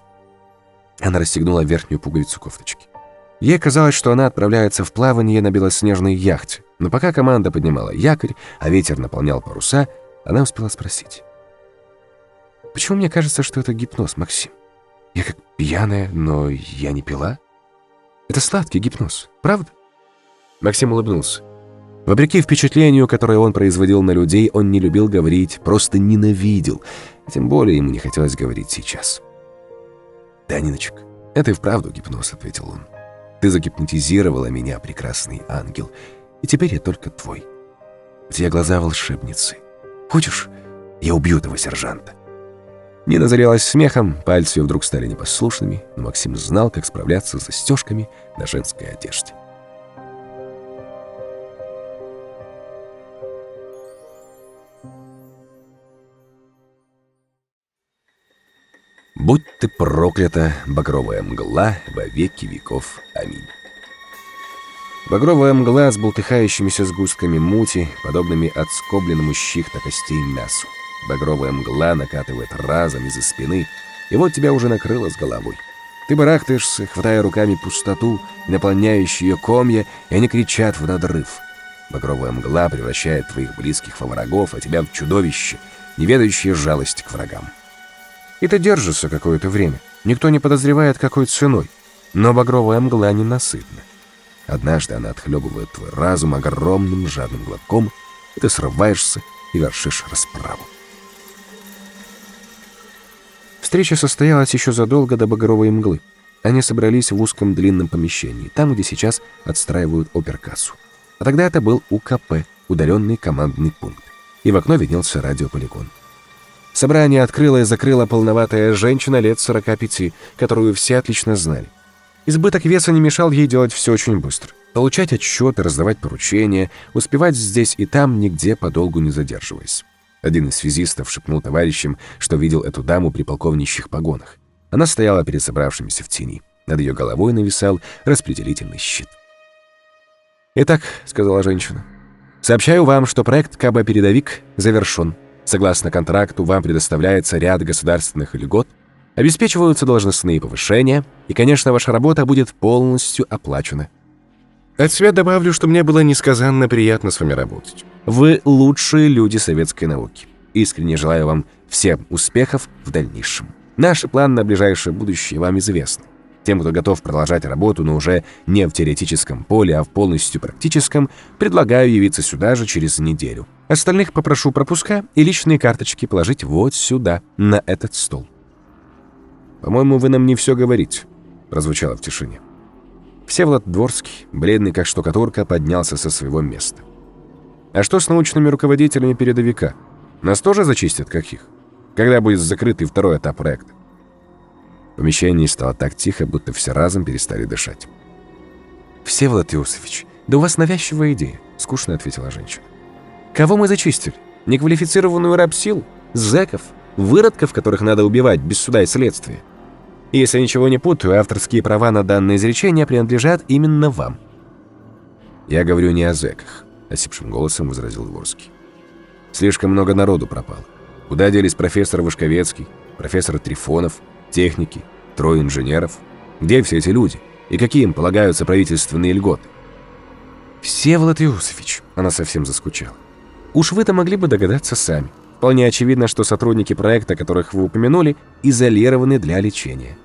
A: Она расстегнула верхнюю пуговицу кофточки. Ей казалось, что она отправляется в плавание на белоснежной яхте, но пока команда поднимала якорь, а ветер наполнял паруса, она успела спросить. «Почему мне кажется, что это гипноз, Максим? Я как пьяная, но я не пила? Это сладкий гипноз, правда?» Максим улыбнулся. Вопреки впечатлению, которое он производил на людей, он не любил говорить, просто ненавидел. Тем более ему не хотелось говорить сейчас. «Да, Ниночек, это и вправду гипноз», — ответил он. «Ты загипнотизировала меня, прекрасный ангел, и теперь я только твой. У тебя глаза волшебницы. Хочешь, я убью этого сержанта?» Нина зарялась смехом, пальцы ее вдруг стали непослушными, но Максим знал, как справляться с застежками на женской одежде. Будь ты проклята, багровая мгла, во веки веков. Аминь. Багровая мгла с бултыхающимися сгустками мути, подобными отскобленному щихта костей мясу. Багровая мгла накатывает разом из-за спины, и вот тебя уже накрыло с головой. Ты барахтаешься, хватая руками пустоту, наполняющую ее комья, и они кричат в надрыв. Багровая мгла превращает твоих близких во врагов, а тебя в чудовище, не ведающее жалости к врагам. И ты держишься какое-то время. Никто не подозревает, какой ценой. Но багровая мгла ненасытна. Однажды она отхлебывает твой разум огромным жадным глотком, и ты срываешься и вершишь расправу. Встреча состоялась еще задолго до багровой мглы. Они собрались в узком длинном помещении, там, где сейчас отстраивают оперкассу. А тогда это был УКП, удаленный командный пункт. И в окно виднелся радиополигон. Собрание открыла и закрыла полноватая женщина лет 45, которую все отлично знали. Избыток веса не мешал ей делать все очень быстро. Получать отчеты, раздавать поручения, успевать здесь и там, нигде подолгу не задерживаясь. Один из связистов шепнул товарищам, что видел эту даму при полковничьих погонах. Она стояла перед собравшимися в тени. Над ее головой нависал распределительный щит. «Итак», — сказала женщина, — «сообщаю вам, что проект КБ-передовик завершен. Согласно контракту, вам предоставляется ряд государственных льгот, обеспечиваются должностные повышения, и, конечно, ваша работа будет полностью оплачена. От себя добавлю, что мне было несказанно приятно с вами работать. Вы лучшие люди советской науки. Искренне желаю вам всем успехов в дальнейшем. Наш план на ближайшее будущее вам известны. Тем, кто готов продолжать работу, но уже не в теоретическом поле, а в полностью практическом, предлагаю явиться сюда же через неделю. Остальных попрошу пропуска и личные карточки положить вот сюда, на этот стол. «По-моему, вы нам не все говорите», — прозвучало в тишине. Всеволод Дворский, бледный как штукатурка, поднялся со своего места. «А что с научными руководителями передовика? Нас тоже зачистят, как их? Когда будет закрытый второй этап проекта?» Помещении стало так тихо, будто все разом перестали дышать. «Всеволод Иосифович, да у вас навязчивая идея», — скучно ответила женщина. «Кого мы зачистили? Неквалифицированную рабсилу? Зэков? Выродков, которых надо убивать без суда и следствия?» Если ничего не путаю, авторские права на данное изречение принадлежат именно вам. Я говорю не о зэках, осипшим голосом возразил Дворский. Слишком много народу пропало. Куда делись профессор Вышковецкий, профессор Трифонов, техники, трое инженеров? Где все эти люди? И какие им полагаются правительственные льготы? Всеволод Иосифович, она совсем заскучала. Уж вы-то могли бы догадаться сами. Вполне очевидно, что сотрудники проекта, которых вы упомянули, изолированы для лечения.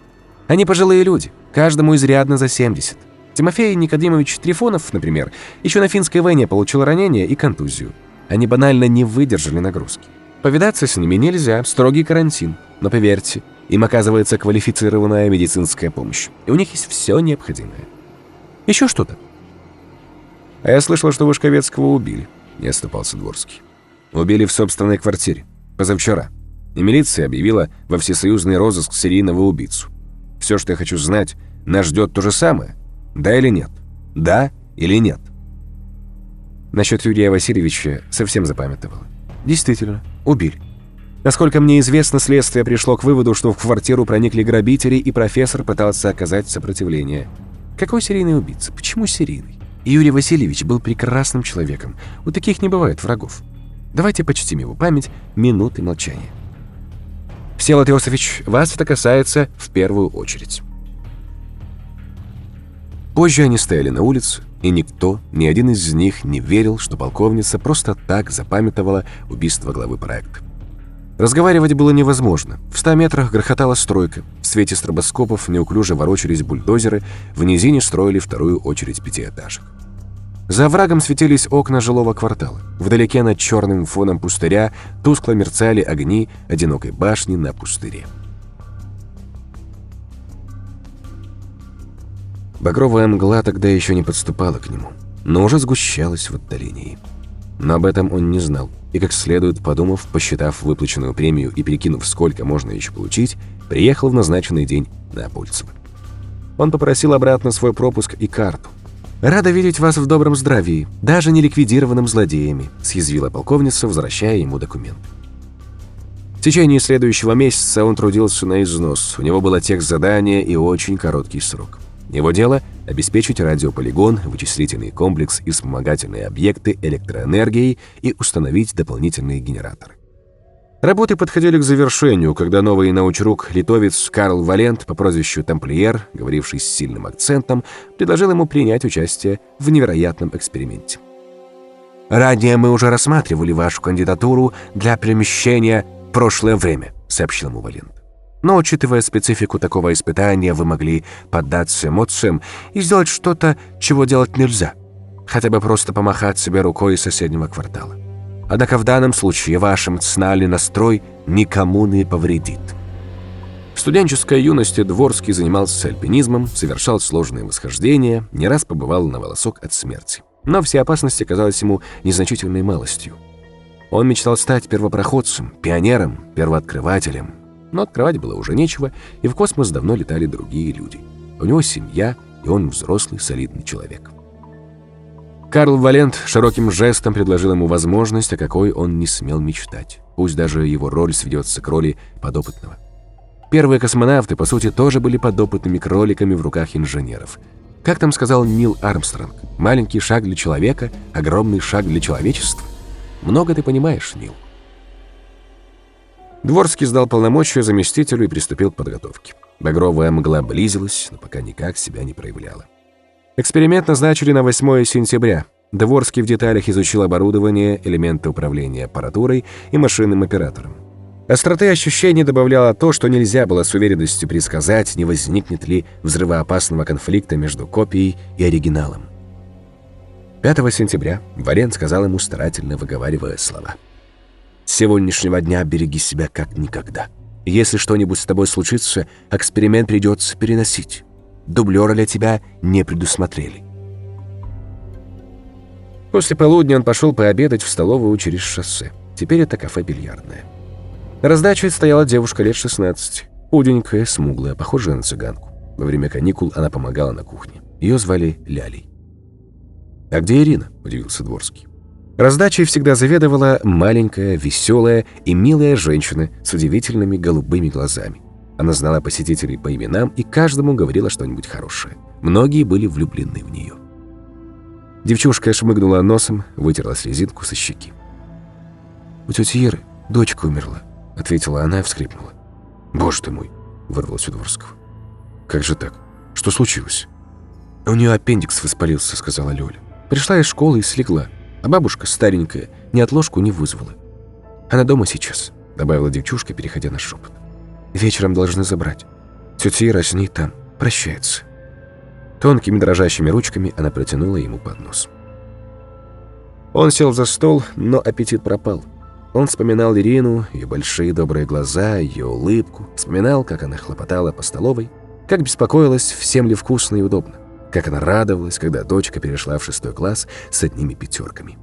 A: Они пожилые люди, каждому изрядно за 70. Тимофей Никодимович Трифонов, например, еще на финской войне получил ранение и контузию. Они банально не выдержали нагрузки. Повидаться с ними нельзя, строгий карантин. Но поверьте, им оказывается квалифицированная медицинская помощь. И у них есть все необходимое. Еще что-то? А я слышал, что Вышковецкого убили, не оступался Дворский. Убили в собственной квартире. Позавчера. И милиция объявила во всесоюзный розыск серийного убийцу. Все, что я хочу знать, нас ждет то же самое. Да или нет? Да или нет? Насчет Юрия Васильевича совсем запамятовала. Действительно, убили. Насколько мне известно, следствие пришло к выводу, что в квартиру проникли грабители, и профессор пытался оказать сопротивление. Какой серийный убийца? Почему серийный? Юрий Васильевич был прекрасным человеком. У таких не бывает врагов. Давайте почтим его память минуты молчания. Всеволод Иосифович, вас это касается в первую очередь. Позже они стояли на улице, и никто, ни один из них не верил, что полковница просто так запамятовала убийство главы проекта. Разговаривать было невозможно. В ста метрах грохотала стройка. В свете стробоскопов неуклюже ворочались бульдозеры, в низине строили вторую очередь пятиэтажек. За врагом светились окна жилого квартала. Вдалеке над черным фоном пустыря тускло мерцали огни одинокой башни на пустыре. Багровая мгла тогда еще не подступала к нему, но уже сгущалась в отдалении. Но об этом он не знал, и как следует подумав, посчитав выплаченную премию и перекинув, сколько можно еще получить, приехал в назначенный день на Апольцево. Он попросил обратно свой пропуск и карту, «Рада видеть вас в добром здравии, даже не ликвидированным злодеями», съязвила полковница, возвращая ему документ. В течение следующего месяца он трудился на износ. У него было текст задания и очень короткий срок. Его дело – обеспечить радиополигон, вычислительный комплекс и вспомогательные объекты электроэнергией и установить дополнительные генераторы. Работы подходили к завершению, когда новый научрук, литовец Карл Валент по прозвищу Тамплиер, говоривший с сильным акцентом, предложил ему принять участие в невероятном эксперименте. «Ранее мы уже рассматривали вашу кандидатуру для перемещения в прошлое время», — сообщил ему Валент. «Но, учитывая специфику такого испытания, вы могли поддаться эмоциям и сделать что-то, чего делать нельзя. Хотя бы просто помахать себе рукой из соседнего квартала. Однако в данном случае ваш эмоциональный настрой никому не повредит. В студенческой юности Дворский занимался альпинизмом, совершал сложные восхождения, не раз побывал на волосок от смерти. Но все опасности казались ему незначительной малостью. Он мечтал стать первопроходцем, пионером, первооткрывателем. Но открывать было уже нечего, и в космос давно летали другие люди. У него семья, и он взрослый, солидный человек. Карл Валент широким жестом предложил ему возможность, о какой он не смел мечтать. Пусть даже его роль сведется к роли подопытного. Первые космонавты, по сути, тоже были подопытными кроликами в руках инженеров. Как там сказал Нил Армстронг, маленький шаг для человека, огромный шаг для человечества. Много ты понимаешь, Нил. Дворский сдал полномочия заместителю и приступил к подготовке. Багровая мгла близилась, но пока никак себя не проявляла. Эксперимент назначили на 8 сентября. Дворский в деталях изучил оборудование, элементы управления аппаратурой и машинным оператором. Остроты ощущений добавляло то, что нельзя было с уверенностью предсказать, не возникнет ли взрывоопасного конфликта между копией и оригиналом. 5 сентября Вален сказал ему, старательно выговаривая слова. «С сегодняшнего дня береги себя как никогда. Если что-нибудь с тобой случится, эксперимент придется переносить. Дублера для тебя не предусмотрели». После полудня он пошел пообедать в столовую через шоссе. Теперь это кафе бильярдное. На раздаче стояла девушка лет 16. Худенькая, смуглая, похожая на цыганку. Во время каникул она помогала на кухне. Ее звали Лялей. «А где Ирина?» – удивился Дворский. Раздачей всегда заведовала маленькая, веселая и милая женщина с удивительными голубыми глазами. Она знала посетителей по именам и каждому говорила что-нибудь хорошее. Многие были влюблены в нее. Девчушка шмыгнула носом, вытерла слезинку со щеки. «У тети Иры дочка умерла», — ответила она и вскрипнула. «Боже ты мой!» — вырвалось у Дворского. «Как же так? Что случилось?» «У нее аппендикс воспалился», — сказала Лёля. «Пришла из школы и слегла, а бабушка, старенькая, ни отложку не вызвала. Она дома сейчас», — добавила девчушка, переходя на шепот. «Вечером должны забрать. Тетя Ира с ней там, прощается». Тонкими дрожащими ручками она протянула ему поднос. Он сел за стол, но аппетит пропал. Он вспоминал Ирину, ее большие добрые глаза, ее улыбку, вспоминал, как она хлопотала по столовой, как беспокоилась, всем ли вкусно и удобно, как она радовалась, когда дочка перешла в шестой класс с одними пятерками.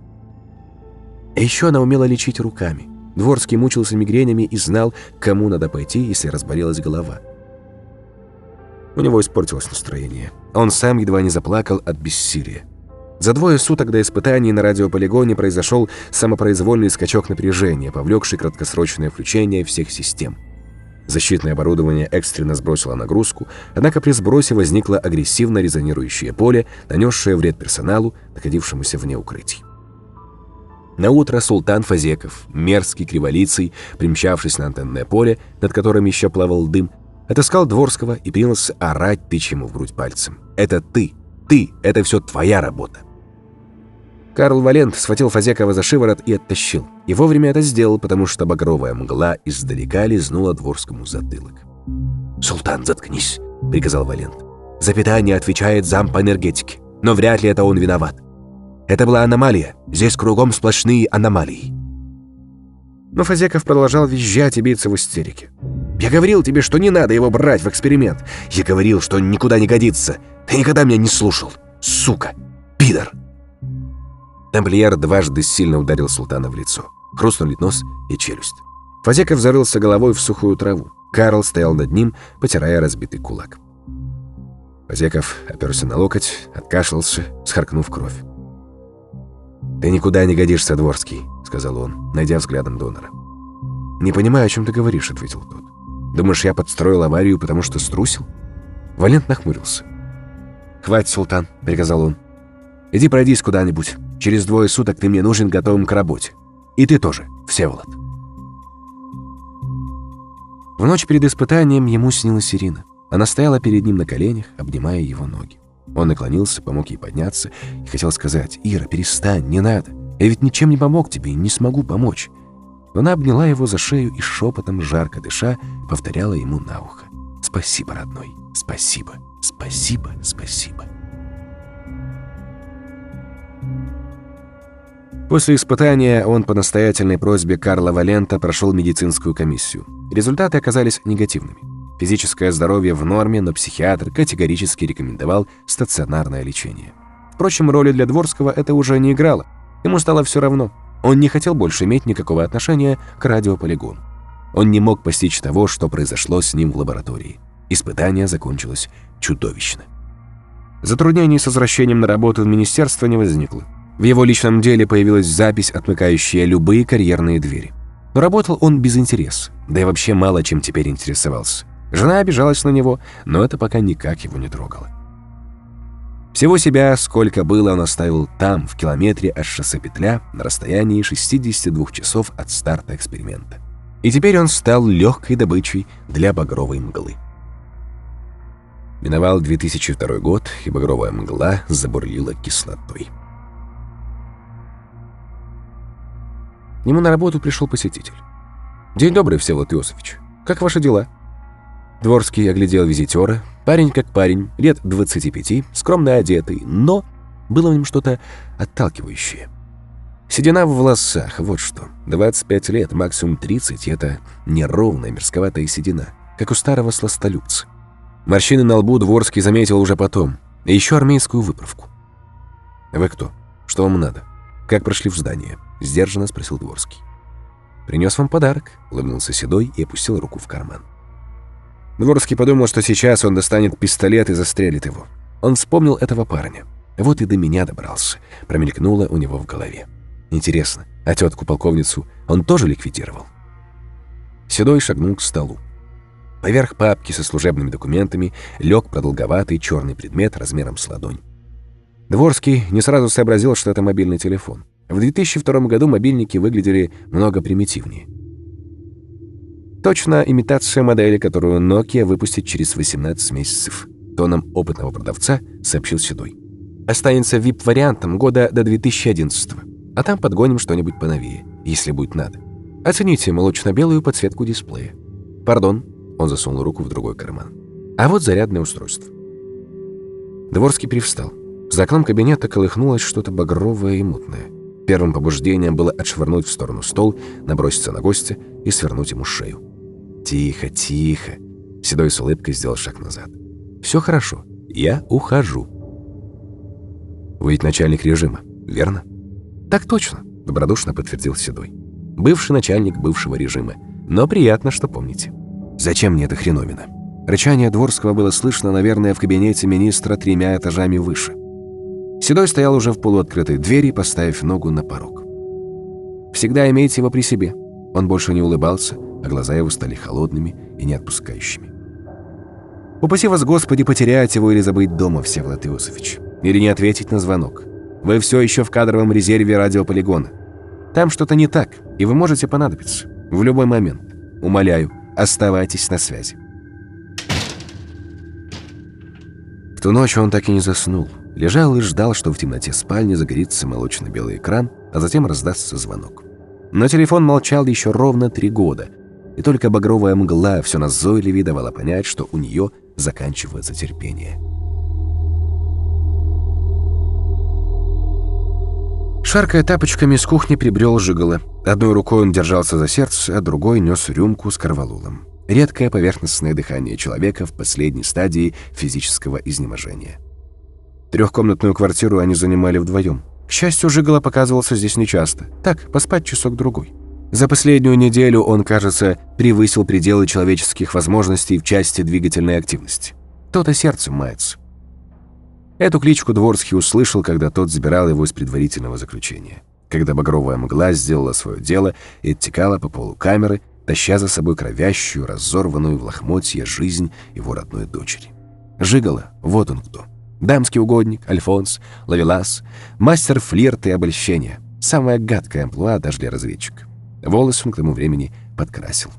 A: А еще она умела лечить руками. Дворский мучился мигренями и знал, кому надо пойти, если разболелась голова. У него испортилось настроение. Он сам едва не заплакал от бессилия. За двое суток до испытаний на радиополигоне произошел самопроизвольный скачок напряжения, повлекший краткосрочное включение всех систем. Защитное оборудование экстренно сбросило нагрузку, однако при сбросе возникло агрессивно резонирующее поле, нанесшее вред персоналу, находившемуся вне укрытий. На утро султан Фазеков, мерзкий криволицый, примчавшись на антенное поле, над которым еще плавал дым, Отыскал Дворского и принялся орать, тычь ему в грудь пальцем. «Это ты! Ты! Это все твоя работа!» Карл Валент схватил Фазекова за шиворот и оттащил. И вовремя это сделал, потому что багровая мгла издалека лизнула Дворскому затылок. «Султан, заткнись!» — приказал Валент. «За питание отвечает зам по энергетике, но вряд ли это он виноват. Это была аномалия. Здесь кругом сплошные аномалии». Но Фазеков продолжал визжать и биться в истерике. Я говорил тебе, что не надо его брать в эксперимент. Я говорил, что никуда не годится. Ты никогда меня не слушал. Сука! Пидор!» Тамплиер дважды сильно ударил султана в лицо. Хрустнули нос и челюсть. Фазеков зарылся головой в сухую траву. Карл стоял над ним, потирая разбитый кулак. Фазеков оперся на локоть, откашлялся, схаркнув кровь. «Ты никуда не годишься, Дворский», — сказал он, найдя взглядом донора. «Не понимаю, о чем ты говоришь», — ответил тот. Думаешь, я подстроил аварию, потому что струсил?» Валент нахмурился. «Хватит, Султан», — приказал он. «Иди пройдись куда-нибудь. Через двое суток ты мне нужен готовым к работе. И ты тоже, Всеволод». В ночь перед испытанием ему снилась Ирина. Она стояла перед ним на коленях, обнимая его ноги. Он наклонился, помог ей подняться и хотел сказать, «Ира, перестань, не надо. Я ведь ничем не помог тебе и не смогу помочь но она обняла его за шею и шепотом, жарко дыша, повторяла ему на ухо. «Спасибо, родной, спасибо, спасибо, спасибо». После испытания он по настоятельной просьбе Карла Валента прошел медицинскую комиссию. Результаты оказались негативными. Физическое здоровье в норме, но психиатр категорически рекомендовал стационарное лечение. Впрочем, роли для Дворского это уже не играло. Ему стало все равно – он не хотел больше иметь никакого отношения к радиополигону. Он не мог постичь того, что произошло с ним в лаборатории. Испытание закончилось чудовищно. Затруднений с возвращением на работу в министерство не возникло. В его личном деле появилась запись, отмыкающая любые карьерные двери. Но работал он без интереса, да и вообще мало чем теперь интересовался. Жена обижалась на него, но это пока никак его не трогало. Всего себя, сколько было, он оставил там, в километре от шоссе Петля, на расстоянии 62 часов от старта эксперимента. И теперь он стал легкой добычей для багровой мглы. Миновал 2002 год, и багровая мгла забурлила кислотой. Нему на работу пришел посетитель. «День добрый, Всеволод Иосифович. Как ваши дела?» Дворский оглядел визитера. Парень как парень, лет 25, скромно одетый, но было в нем что-то отталкивающее. Седина в волосах, вот что. 25 лет, максимум 30, это неровная мерзковатая седина, как у старого сластолюбца. Морщины на лбу Дворский заметил уже потом. И еще армейскую выправку. «Вы кто? Что вам надо? Как прошли в здание?» — сдержанно спросил Дворский. «Принес вам подарок», — улыбнулся Седой и опустил руку в карман. Дворский подумал, что сейчас он достанет пистолет и застрелит его. Он вспомнил этого парня. Вот и до меня добрался. Промелькнуло у него в голове. Интересно, а тетку-полковницу он тоже ликвидировал? Седой шагнул к столу. Поверх папки со служебными документами лег продолговатый черный предмет размером с ладонь. Дворский не сразу сообразил, что это мобильный телефон. В 2002 году мобильники выглядели много примитивнее. Точно имитация модели, которую Nokia выпустит через 18 месяцев. Тоном опытного продавца сообщил Седой. Останется VIP-вариантом года до 2011 а там подгоним что-нибудь поновее, если будет надо. Оцените молочно-белую подсветку дисплея. Пардон, он засунул руку в другой карман. А вот зарядное устройство. Дворский привстал. За окном кабинета колыхнулось что-то багровое и мутное. Первым побуждением было отшвырнуть в сторону стол, наброситься на гостя и свернуть ему шею. «Тихо, тихо!» Седой с улыбкой сделал шаг назад. «Все хорошо. Я ухожу». «Вы ведь начальник режима, верно?» «Так точно», — добродушно подтвердил Седой. «Бывший начальник бывшего режима. Но приятно, что помните». «Зачем мне эта хреновина?» Рычание Дворского было слышно, наверное, в кабинете министра тремя этажами выше. Седой стоял уже в полуоткрытой двери, поставив ногу на порог. «Всегда имейте его при себе». Он больше не улыбался, а глаза его стали холодными и не отпускающими. «Упаси вас, Господи, потерять его или забыть дома, Всеволод Иосифович. Или не ответить на звонок. Вы все еще в кадровом резерве радиополигона. Там что-то не так, и вы можете понадобиться. В любой момент. Умоляю, оставайтесь на связи». В ту ночь он так и не заснул. Лежал и ждал, что в темноте спальни загорится молочно-белый экран, а затем раздастся звонок. Но телефон молчал еще ровно три года, и только багровая мгла все назойливее давала понять, что у нее заканчивается терпение. Шаркая тапочками с кухни прибрел Жигало. Одной рукой он держался за сердце, а другой нес рюмку с корвалолом. Редкое поверхностное дыхание человека в последней стадии физического изнеможения. Трехкомнатную квартиру они занимали вдвоем. К счастью, Жигало показывался здесь нечасто. Так, поспать часок-другой. За последнюю неделю он, кажется, превысил пределы человеческих возможностей в части двигательной активности. То-то сердцем мается. Эту кличку Дворский услышал, когда тот забирал его из предварительного заключения. Когда багровая мгла сделала свое дело и оттекала по полу камеры, таща за собой кровящую, разорванную в лохмотье жизнь его родной дочери. Жигало, вот он кто. Дамский угодник, Альфонс, Лавелас, мастер флирта и обольщения. Самая гадкая амплуа даже для разведчика. Волосы он к тому времени подкрасил.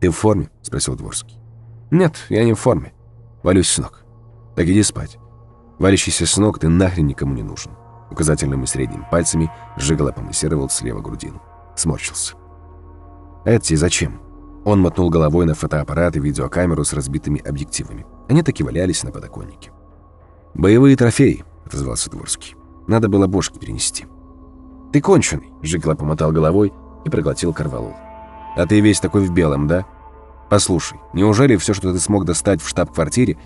A: «Ты в форме?» — спросил Дворский. «Нет, я не в форме. Валюсь с ног. Так иди спать. Валящийся с ног ты нахрен никому не нужен». Указательным и средним пальцами Жигало помассировал слева грудину. Сморщился. «Это тебе зачем?» Он мотнул головой на фотоаппарат и видеокамеру с разбитыми объективами. Они таки валялись на подоконнике. «Боевые трофеи», — отозвался Дворский. «Надо было бошки перенести». «Ты конченый», — Жигла помотал головой и проглотил корвалол. «А ты весь такой в белом, да? Послушай, неужели все, что ты смог достать в штаб-квартире,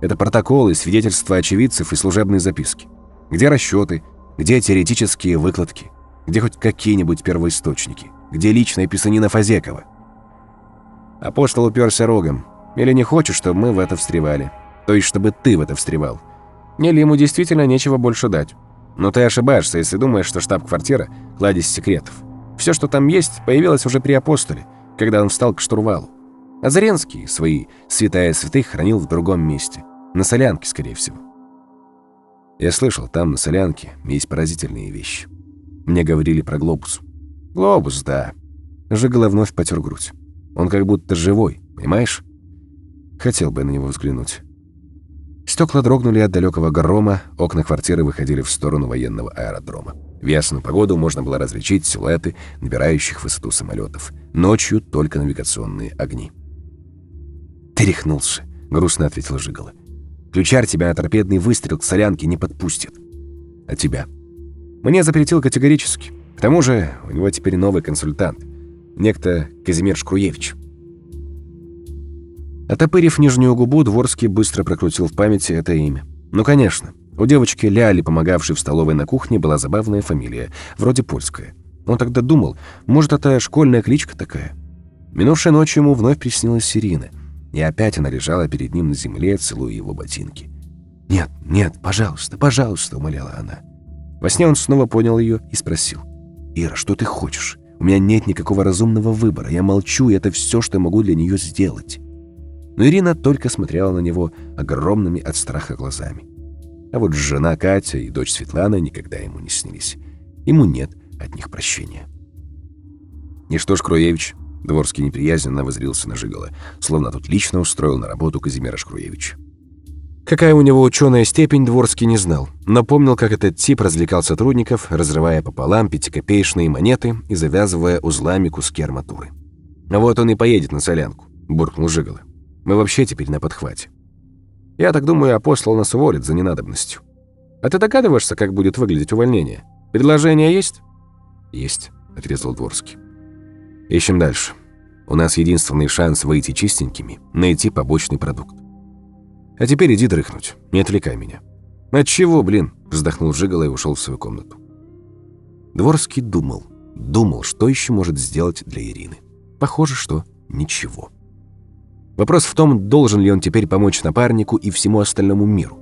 A: это протоколы, свидетельства очевидцев и служебные записки? Где расчеты? Где теоретические выкладки? Где хоть какие-нибудь первоисточники? Где личная писанина Фазекова?» Апостол уперся рогом. «Или не хочешь, чтобы мы в это встревали? То есть, чтобы ты в это встревал?» Или ему действительно нечего больше дать. Но ты ошибаешься, если думаешь, что штаб-квартира – кладезь секретов. Все, что там есть, появилось уже при апостоле, когда он встал к штурвалу. А Заренский свои святая святых хранил в другом месте. На солянке, скорее всего. Я слышал, там, на солянке, есть поразительные вещи. Мне говорили про глобус. Глобус, да. Жигало вновь потер грудь. Он как будто живой, понимаешь? Хотел бы на него взглянуть. Стекла дрогнули от далекого грома, окна квартиры выходили в сторону военного аэродрома. В ясную погоду можно было различить силуэты набирающих высоту самолетов. Ночью только навигационные огни. «Ты рехнулся», — грустно ответил Жигало. «Ключар тебя на торпедный выстрел к солянке не подпустит. А тебя?» «Мне запретил категорически. К тому же у него теперь новый консультант. Некто Казимир Шкруевич». Отопырив нижнюю губу, Дворский быстро прокрутил в памяти это имя. Ну, конечно. У девочки Ляли, помогавшей в столовой на кухне, была забавная фамилия, вроде польская. Он тогда думал, может, это школьная кличка такая. Минувшей ночью ему вновь приснилась Ирина, и опять она лежала перед ним на земле, целуя его ботинки. «Нет, нет, пожалуйста, пожалуйста», — умоляла она. Во сне он снова понял ее и спросил. «Ира, что ты хочешь? У меня нет никакого разумного выбора. Я молчу, и это все, что я могу для нее сделать». Но Ирина только смотрела на него огромными от страха глазами. А вот жена Катя и дочь Светлана никогда ему не снились. Ему нет от них прощения. «И что ж, Круевич?» Дворский неприязненно возрился на Жигала, словно тут лично устроил на работу Казимира Шкруевича. Какая у него ученая степень, Дворский не знал, но помнил, как этот тип развлекал сотрудников, разрывая пополам пятикопеечные монеты и завязывая узлами куски арматуры. «А вот он и поедет на солянку», — буркнул Жигала. Мы вообще теперь на подхвате. Я так думаю, апостол нас уволит за ненадобностью. А ты догадываешься, как будет выглядеть увольнение? Предложение есть? Есть, отрезал Дворский. Ищем дальше. У нас единственный шанс выйти чистенькими — найти побочный продукт. А теперь иди дрыхнуть, не отвлекай меня. От чего, блин? Вздохнул Жигало и ушел в свою комнату. Дворский думал, думал, что еще может сделать для Ирины. Похоже, что ничего. Вопрос в том, должен ли он теперь помочь напарнику и всему остальному миру.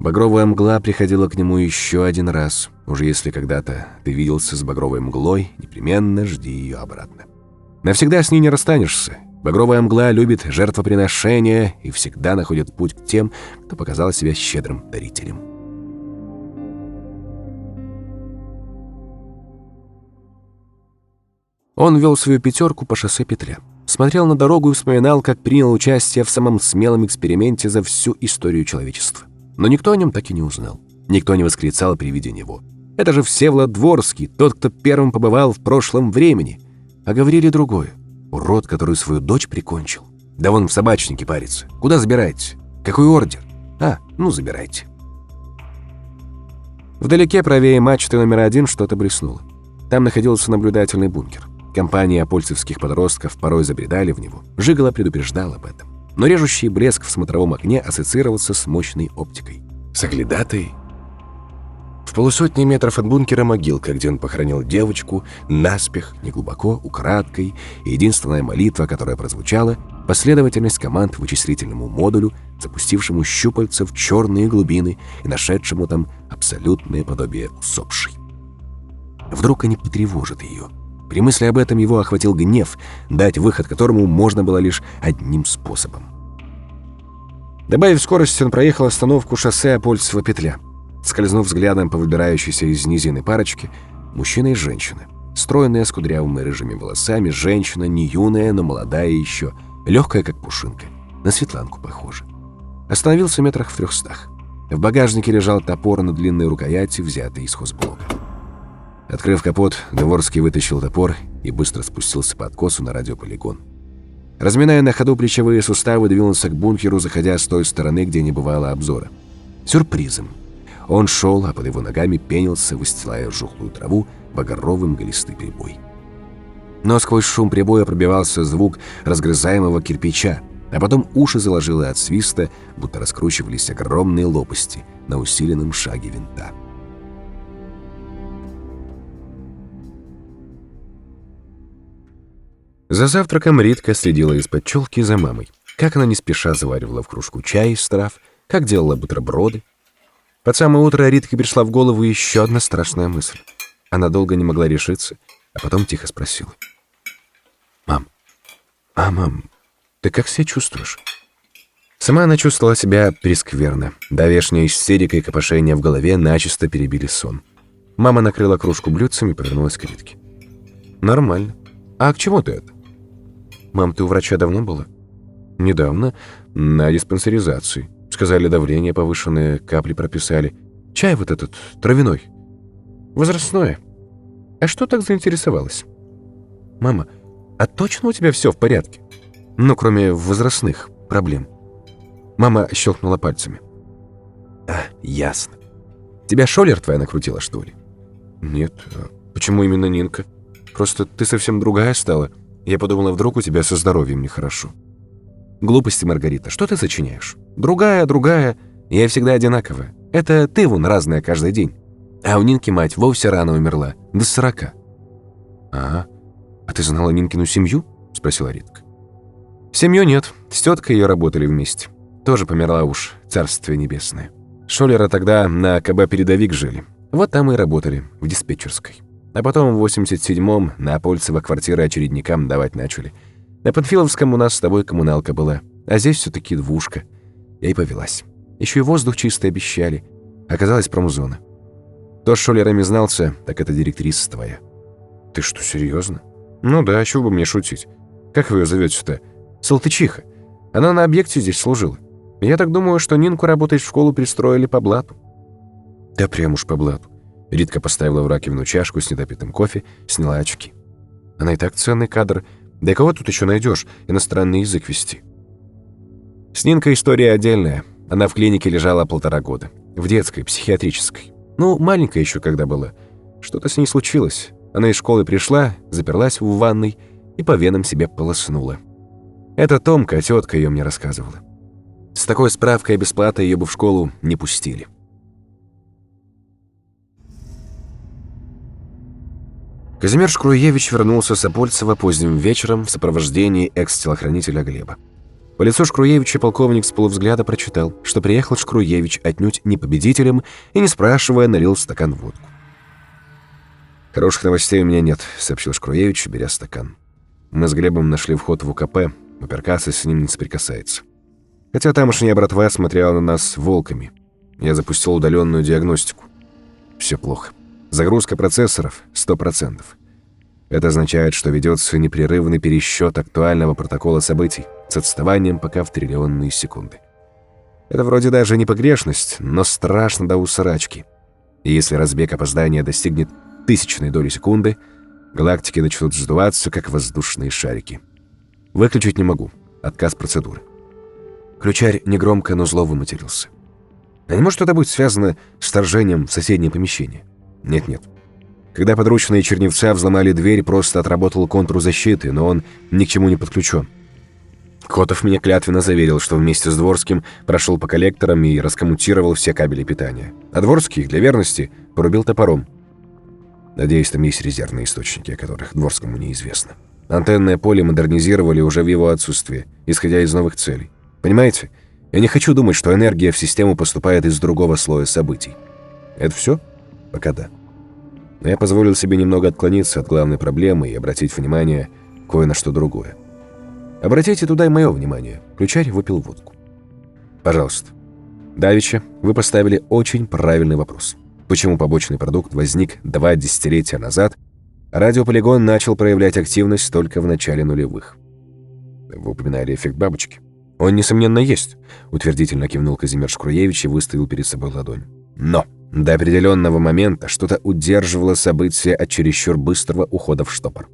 A: Багровая мгла приходила к нему еще один раз. Уже если когда-то ты виделся с багровой мглой, непременно жди ее обратно. Навсегда с ней не расстанешься. Багровая мгла любит жертвоприношения и всегда находит путь к тем, кто показал себя щедрым дарителем. Он вел свою пятерку по шоссе Петля смотрел на дорогу и вспоминал, как принял участие в самом смелом эксперименте за всю историю человечества. Но никто о нем так и не узнал. Никто не восклицал при виде него. Это же Всеволод Дворский, тот, кто первым побывал в прошлом времени. А говорили другое. Урод, который свою дочь прикончил. Да вон в собачнике парится. Куда забираете? Какой ордер? А, ну забирайте. Вдалеке правее мачты номер один что-то блеснуло. Там находился наблюдательный бункер. Компания апольцевских подростков порой забредали в него. Жигало предупреждал об этом. Но режущий блеск в смотровом окне ассоциировался с мощной оптикой. Соглядатый? В полусотни метров от бункера могилка, где он похоронил девочку, наспех, неглубоко, украдкой, и единственная молитва, которая прозвучала, последовательность команд вычислительному модулю, запустившему щупальца в черные глубины и нашедшему там абсолютное подобие усопшей. Вдруг они потревожат ее — при мысли об этом его охватил гнев, дать выход которому можно было лишь одним способом. Добавив скорость, он проехал остановку шоссе Апольцева петля. Скользнув взглядом по выбирающейся из низины парочке, мужчина и женщина. Стройная, с кудрявыми рыжими волосами, женщина, не юная, но молодая еще, легкая, как пушинка. На Светланку похожа. Остановился метрах в трехстах. В багажнике лежал топор на длинной рукояти, взятый из хозблока. Открыв капот, Дворский вытащил топор и быстро спустился по откосу на радиополигон. Разминая на ходу плечевые суставы, двинулся к бункеру, заходя с той стороны, где не бывало обзора. Сюрпризом. Он шел, а под его ногами пенился, выстилая жухлую траву, багровым голистый прибой. Но сквозь шум прибоя пробивался звук разгрызаемого кирпича, а потом уши заложило от свиста, будто раскручивались огромные лопасти на усиленном шаге винта. За завтраком Ритка следила из-под челки за мамой. Как она не спеша заваривала в кружку чай из трав, как делала бутерброды. Под самое утро Ритке пришла в голову еще одна страшная мысль. Она долго не могла решиться, а потом тихо спросила. «Мам, «А, мам, ты как себя чувствуешь?» Сама она чувствовала себя прескверно. Давешняя истерика и копошение в голове начисто перебили сон. Мама накрыла кружку блюдцем и повернулась к Ритке. «Нормально. А к чему ты это?» «Мам, ты у врача давно была?» «Недавно. На диспансеризации. Сказали, давление повышенное, капли прописали. Чай вот этот, травяной. Возрастное. А что так заинтересовалась?» «Мама, а точно у тебя все в порядке? Ну, кроме возрастных проблем». Мама щелкнула пальцами. «А, ясно. Тебя Шолер твоя накрутила, что ли?» «Нет. А почему именно Нинка? Просто ты совсем другая стала. Я подумала, вдруг у тебя со здоровьем нехорошо». «Глупости, Маргарита. Что ты сочиняешь? Другая, другая. Я всегда одинаковая. Это ты вон разная каждый день. А у Нинки мать вовсе рано умерла. До сорока». «А, а ты знала Нинкину семью?» — спросила Ритка. «Семью нет. С теткой ее работали вместе. Тоже померла уж, царствие небесное. Шолера тогда на КБ-передовик жили. Вот там и работали, в диспетчерской. А потом в 87-м на Апольцево квартиры очередникам давать начали. На Панфиловском у нас с тобой коммуналка была, а здесь все таки двушка. Я и повелась. Еще и воздух чистый обещали. Оказалось, промзона. Кто с Шолерами знался, так это директриса твоя. Ты что, серьезно? Ну да, чего бы мне шутить. Как вы ее зовете-то? Салтычиха. Она на объекте здесь служила. Я так думаю, что Нинку работать в школу пристроили по блату». «Да прям уж по блату». Ритка поставила в раковину чашку с недопитым кофе, сняла очки. «Она и так ценный кадр. Да и кого тут еще найдешь? Иностранный язык вести». С Нинкой история отдельная. Она в клинике лежала полтора года. В детской, психиатрической. Ну, маленькая еще когда была. Что-то с ней случилось. Она из школы пришла, заперлась в ванной и по венам себе полоснула. Это Томка, тетка ее мне рассказывала. С такой справкой о бесплате ее бы в школу не пустили. Казимир Шкруевич вернулся с Апольцева поздним вечером в сопровождении экс-телохранителя Глеба. По лицу Шкруевича полковник с полувзгляда прочитал, что приехал Шкруевич отнюдь не победителем и, не спрашивая, налил стакан водку. «Хороших новостей у меня нет», — сообщил Шкруевич, беря стакан. «Мы с Глебом нашли вход в УКП, оперкасса с ним не соприкасается. Хотя тамошняя братва смотрела на нас волками. Я запустил удаленную диагностику. Все плохо. Загрузка процессоров — 100%. Это означает, что ведется непрерывный пересчет актуального протокола событий с отставанием пока в триллионные секунды. Это вроде даже не погрешность, но страшно до усрачки. И если разбег опоздания достигнет тысячной доли секунды, галактики начнут сдуваться, как воздушные шарики. Выключить не могу. Отказ процедуры. Ключарь негромко, но зло выматерился. А не может это быть связано с вторжением в соседнее помещение? Нет-нет. Когда подручные Черневца взломали дверь, просто отработал контур защиты, но он ни к чему не подключен. Котов меня клятвенно заверил, что вместе с Дворским прошел по коллекторам и раскоммутировал все кабели питания. А Дворский, для верности, порубил топором. Надеюсь, там есть резервные источники, о которых Дворскому неизвестно. Антенное поле модернизировали уже в его отсутствие, исходя из новых целей. Понимаете? Я не хочу думать, что энергия в систему поступает из другого слоя событий. Это все? Пока да. Но я позволил себе немного отклониться от главной проблемы и обратить внимание кое на что другое. Обратите туда и мое внимание. Ключарь выпил водку. Пожалуйста. Давича, вы поставили очень правильный вопрос. Почему побочный продукт возник два десятилетия назад, а радиополигон начал проявлять активность только в начале нулевых? Вы упоминали эффект бабочки. «Он, несомненно, есть», — утвердительно кивнул Казимир Шкруевич и выставил перед собой ладонь. «Но до определенного момента что-то удерживало события от чересчур быстрого ухода в штопор.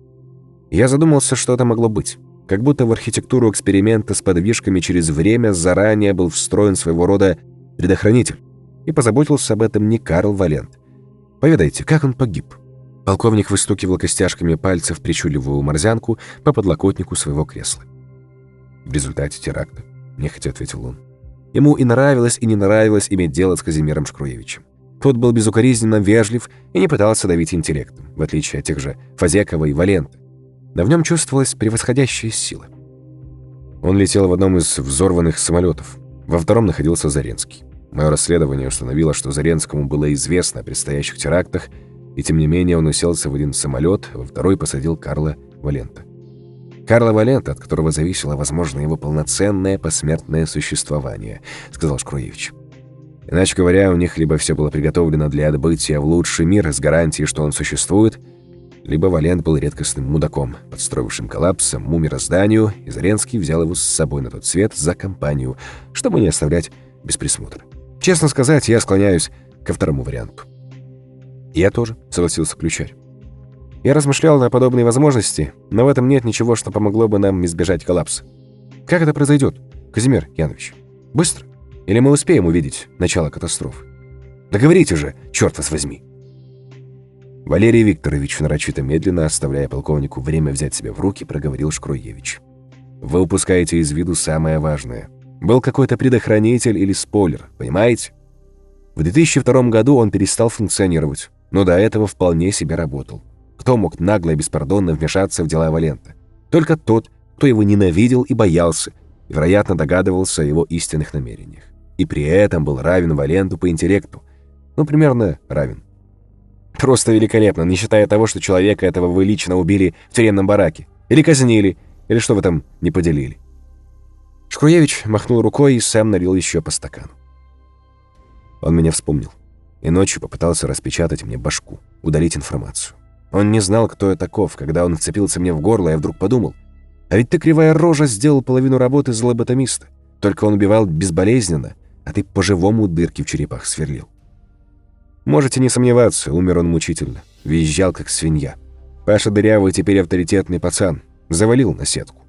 A: Я задумался, что это могло быть. Как будто в архитектуру эксперимента с подвижками через время заранее был встроен своего рода предохранитель. И позаботился об этом не Карл Валент. Поведайте, как он погиб?» Полковник выстукивал костяшками пальцев причудливую морзянку по подлокотнику своего кресла в результате теракта», — нехотя ответил он. Ему и нравилось, и не нравилось иметь дело с Казимиром Шкруевичем. Тот был безукоризненно вежлив и не пытался давить интеллектом, в отличие от тех же Фазекова и Валента. Но в нем чувствовалась превосходящая сила. Он летел в одном из взорванных самолетов. Во втором находился Заренский. Мое расследование установило, что Заренскому было известно о предстоящих терактах, и тем не менее он уселся в один самолет, во второй посадил Карла Валента. Карла Валента, от которого зависело, возможно, его полноценное посмертное существование», — сказал Шкруевич. Иначе говоря, у них либо все было приготовлено для отбытия в лучший мир с гарантией, что он существует, либо Валент был редкостным мудаком, подстроившим коллапс самому мирозданию, и Заренский взял его с собой на тот свет за компанию, чтобы не оставлять без присмотра. Честно сказать, я склоняюсь ко второму варианту. «Я тоже», — согласился ключарь. Я размышлял на подобные возможности, но в этом нет ничего, что помогло бы нам избежать коллапса. Как это произойдет, Казимир Янович? Быстро? Или мы успеем увидеть начало катастрофы? Договорите же, черт вас возьми. Валерий Викторович, нарочито медленно, оставляя полковнику время взять себя в руки, проговорил Шкруевич. Вы упускаете из виду самое важное. Был какой-то предохранитель или спойлер, понимаете? В 2002 году он перестал функционировать, но до этого вполне себе работал. Кто мог нагло и беспардонно вмешаться в дела Валента? Только тот, кто его ненавидел и боялся, и, вероятно, догадывался о его истинных намерениях. И при этом был равен Валенту по интеллекту. Ну, примерно равен. Просто великолепно, не считая того, что человека этого вы лично убили в тюремном бараке. Или казнили, или что вы там не поделили. Шкруевич махнул рукой и сам налил еще по стакану. Он меня вспомнил. И ночью попытался распечатать мне башку, удалить информацию. Он не знал, кто я таков. Когда он вцепился мне в горло, я вдруг подумал, а ведь ты, кривая рожа, сделал половину работы за лоботомиста. Только он убивал безболезненно, а ты по-живому дырки в черепах сверлил. Можете не сомневаться, умер он мучительно. Визжал, как свинья. Паша Дырявый теперь авторитетный пацан. Завалил на сетку.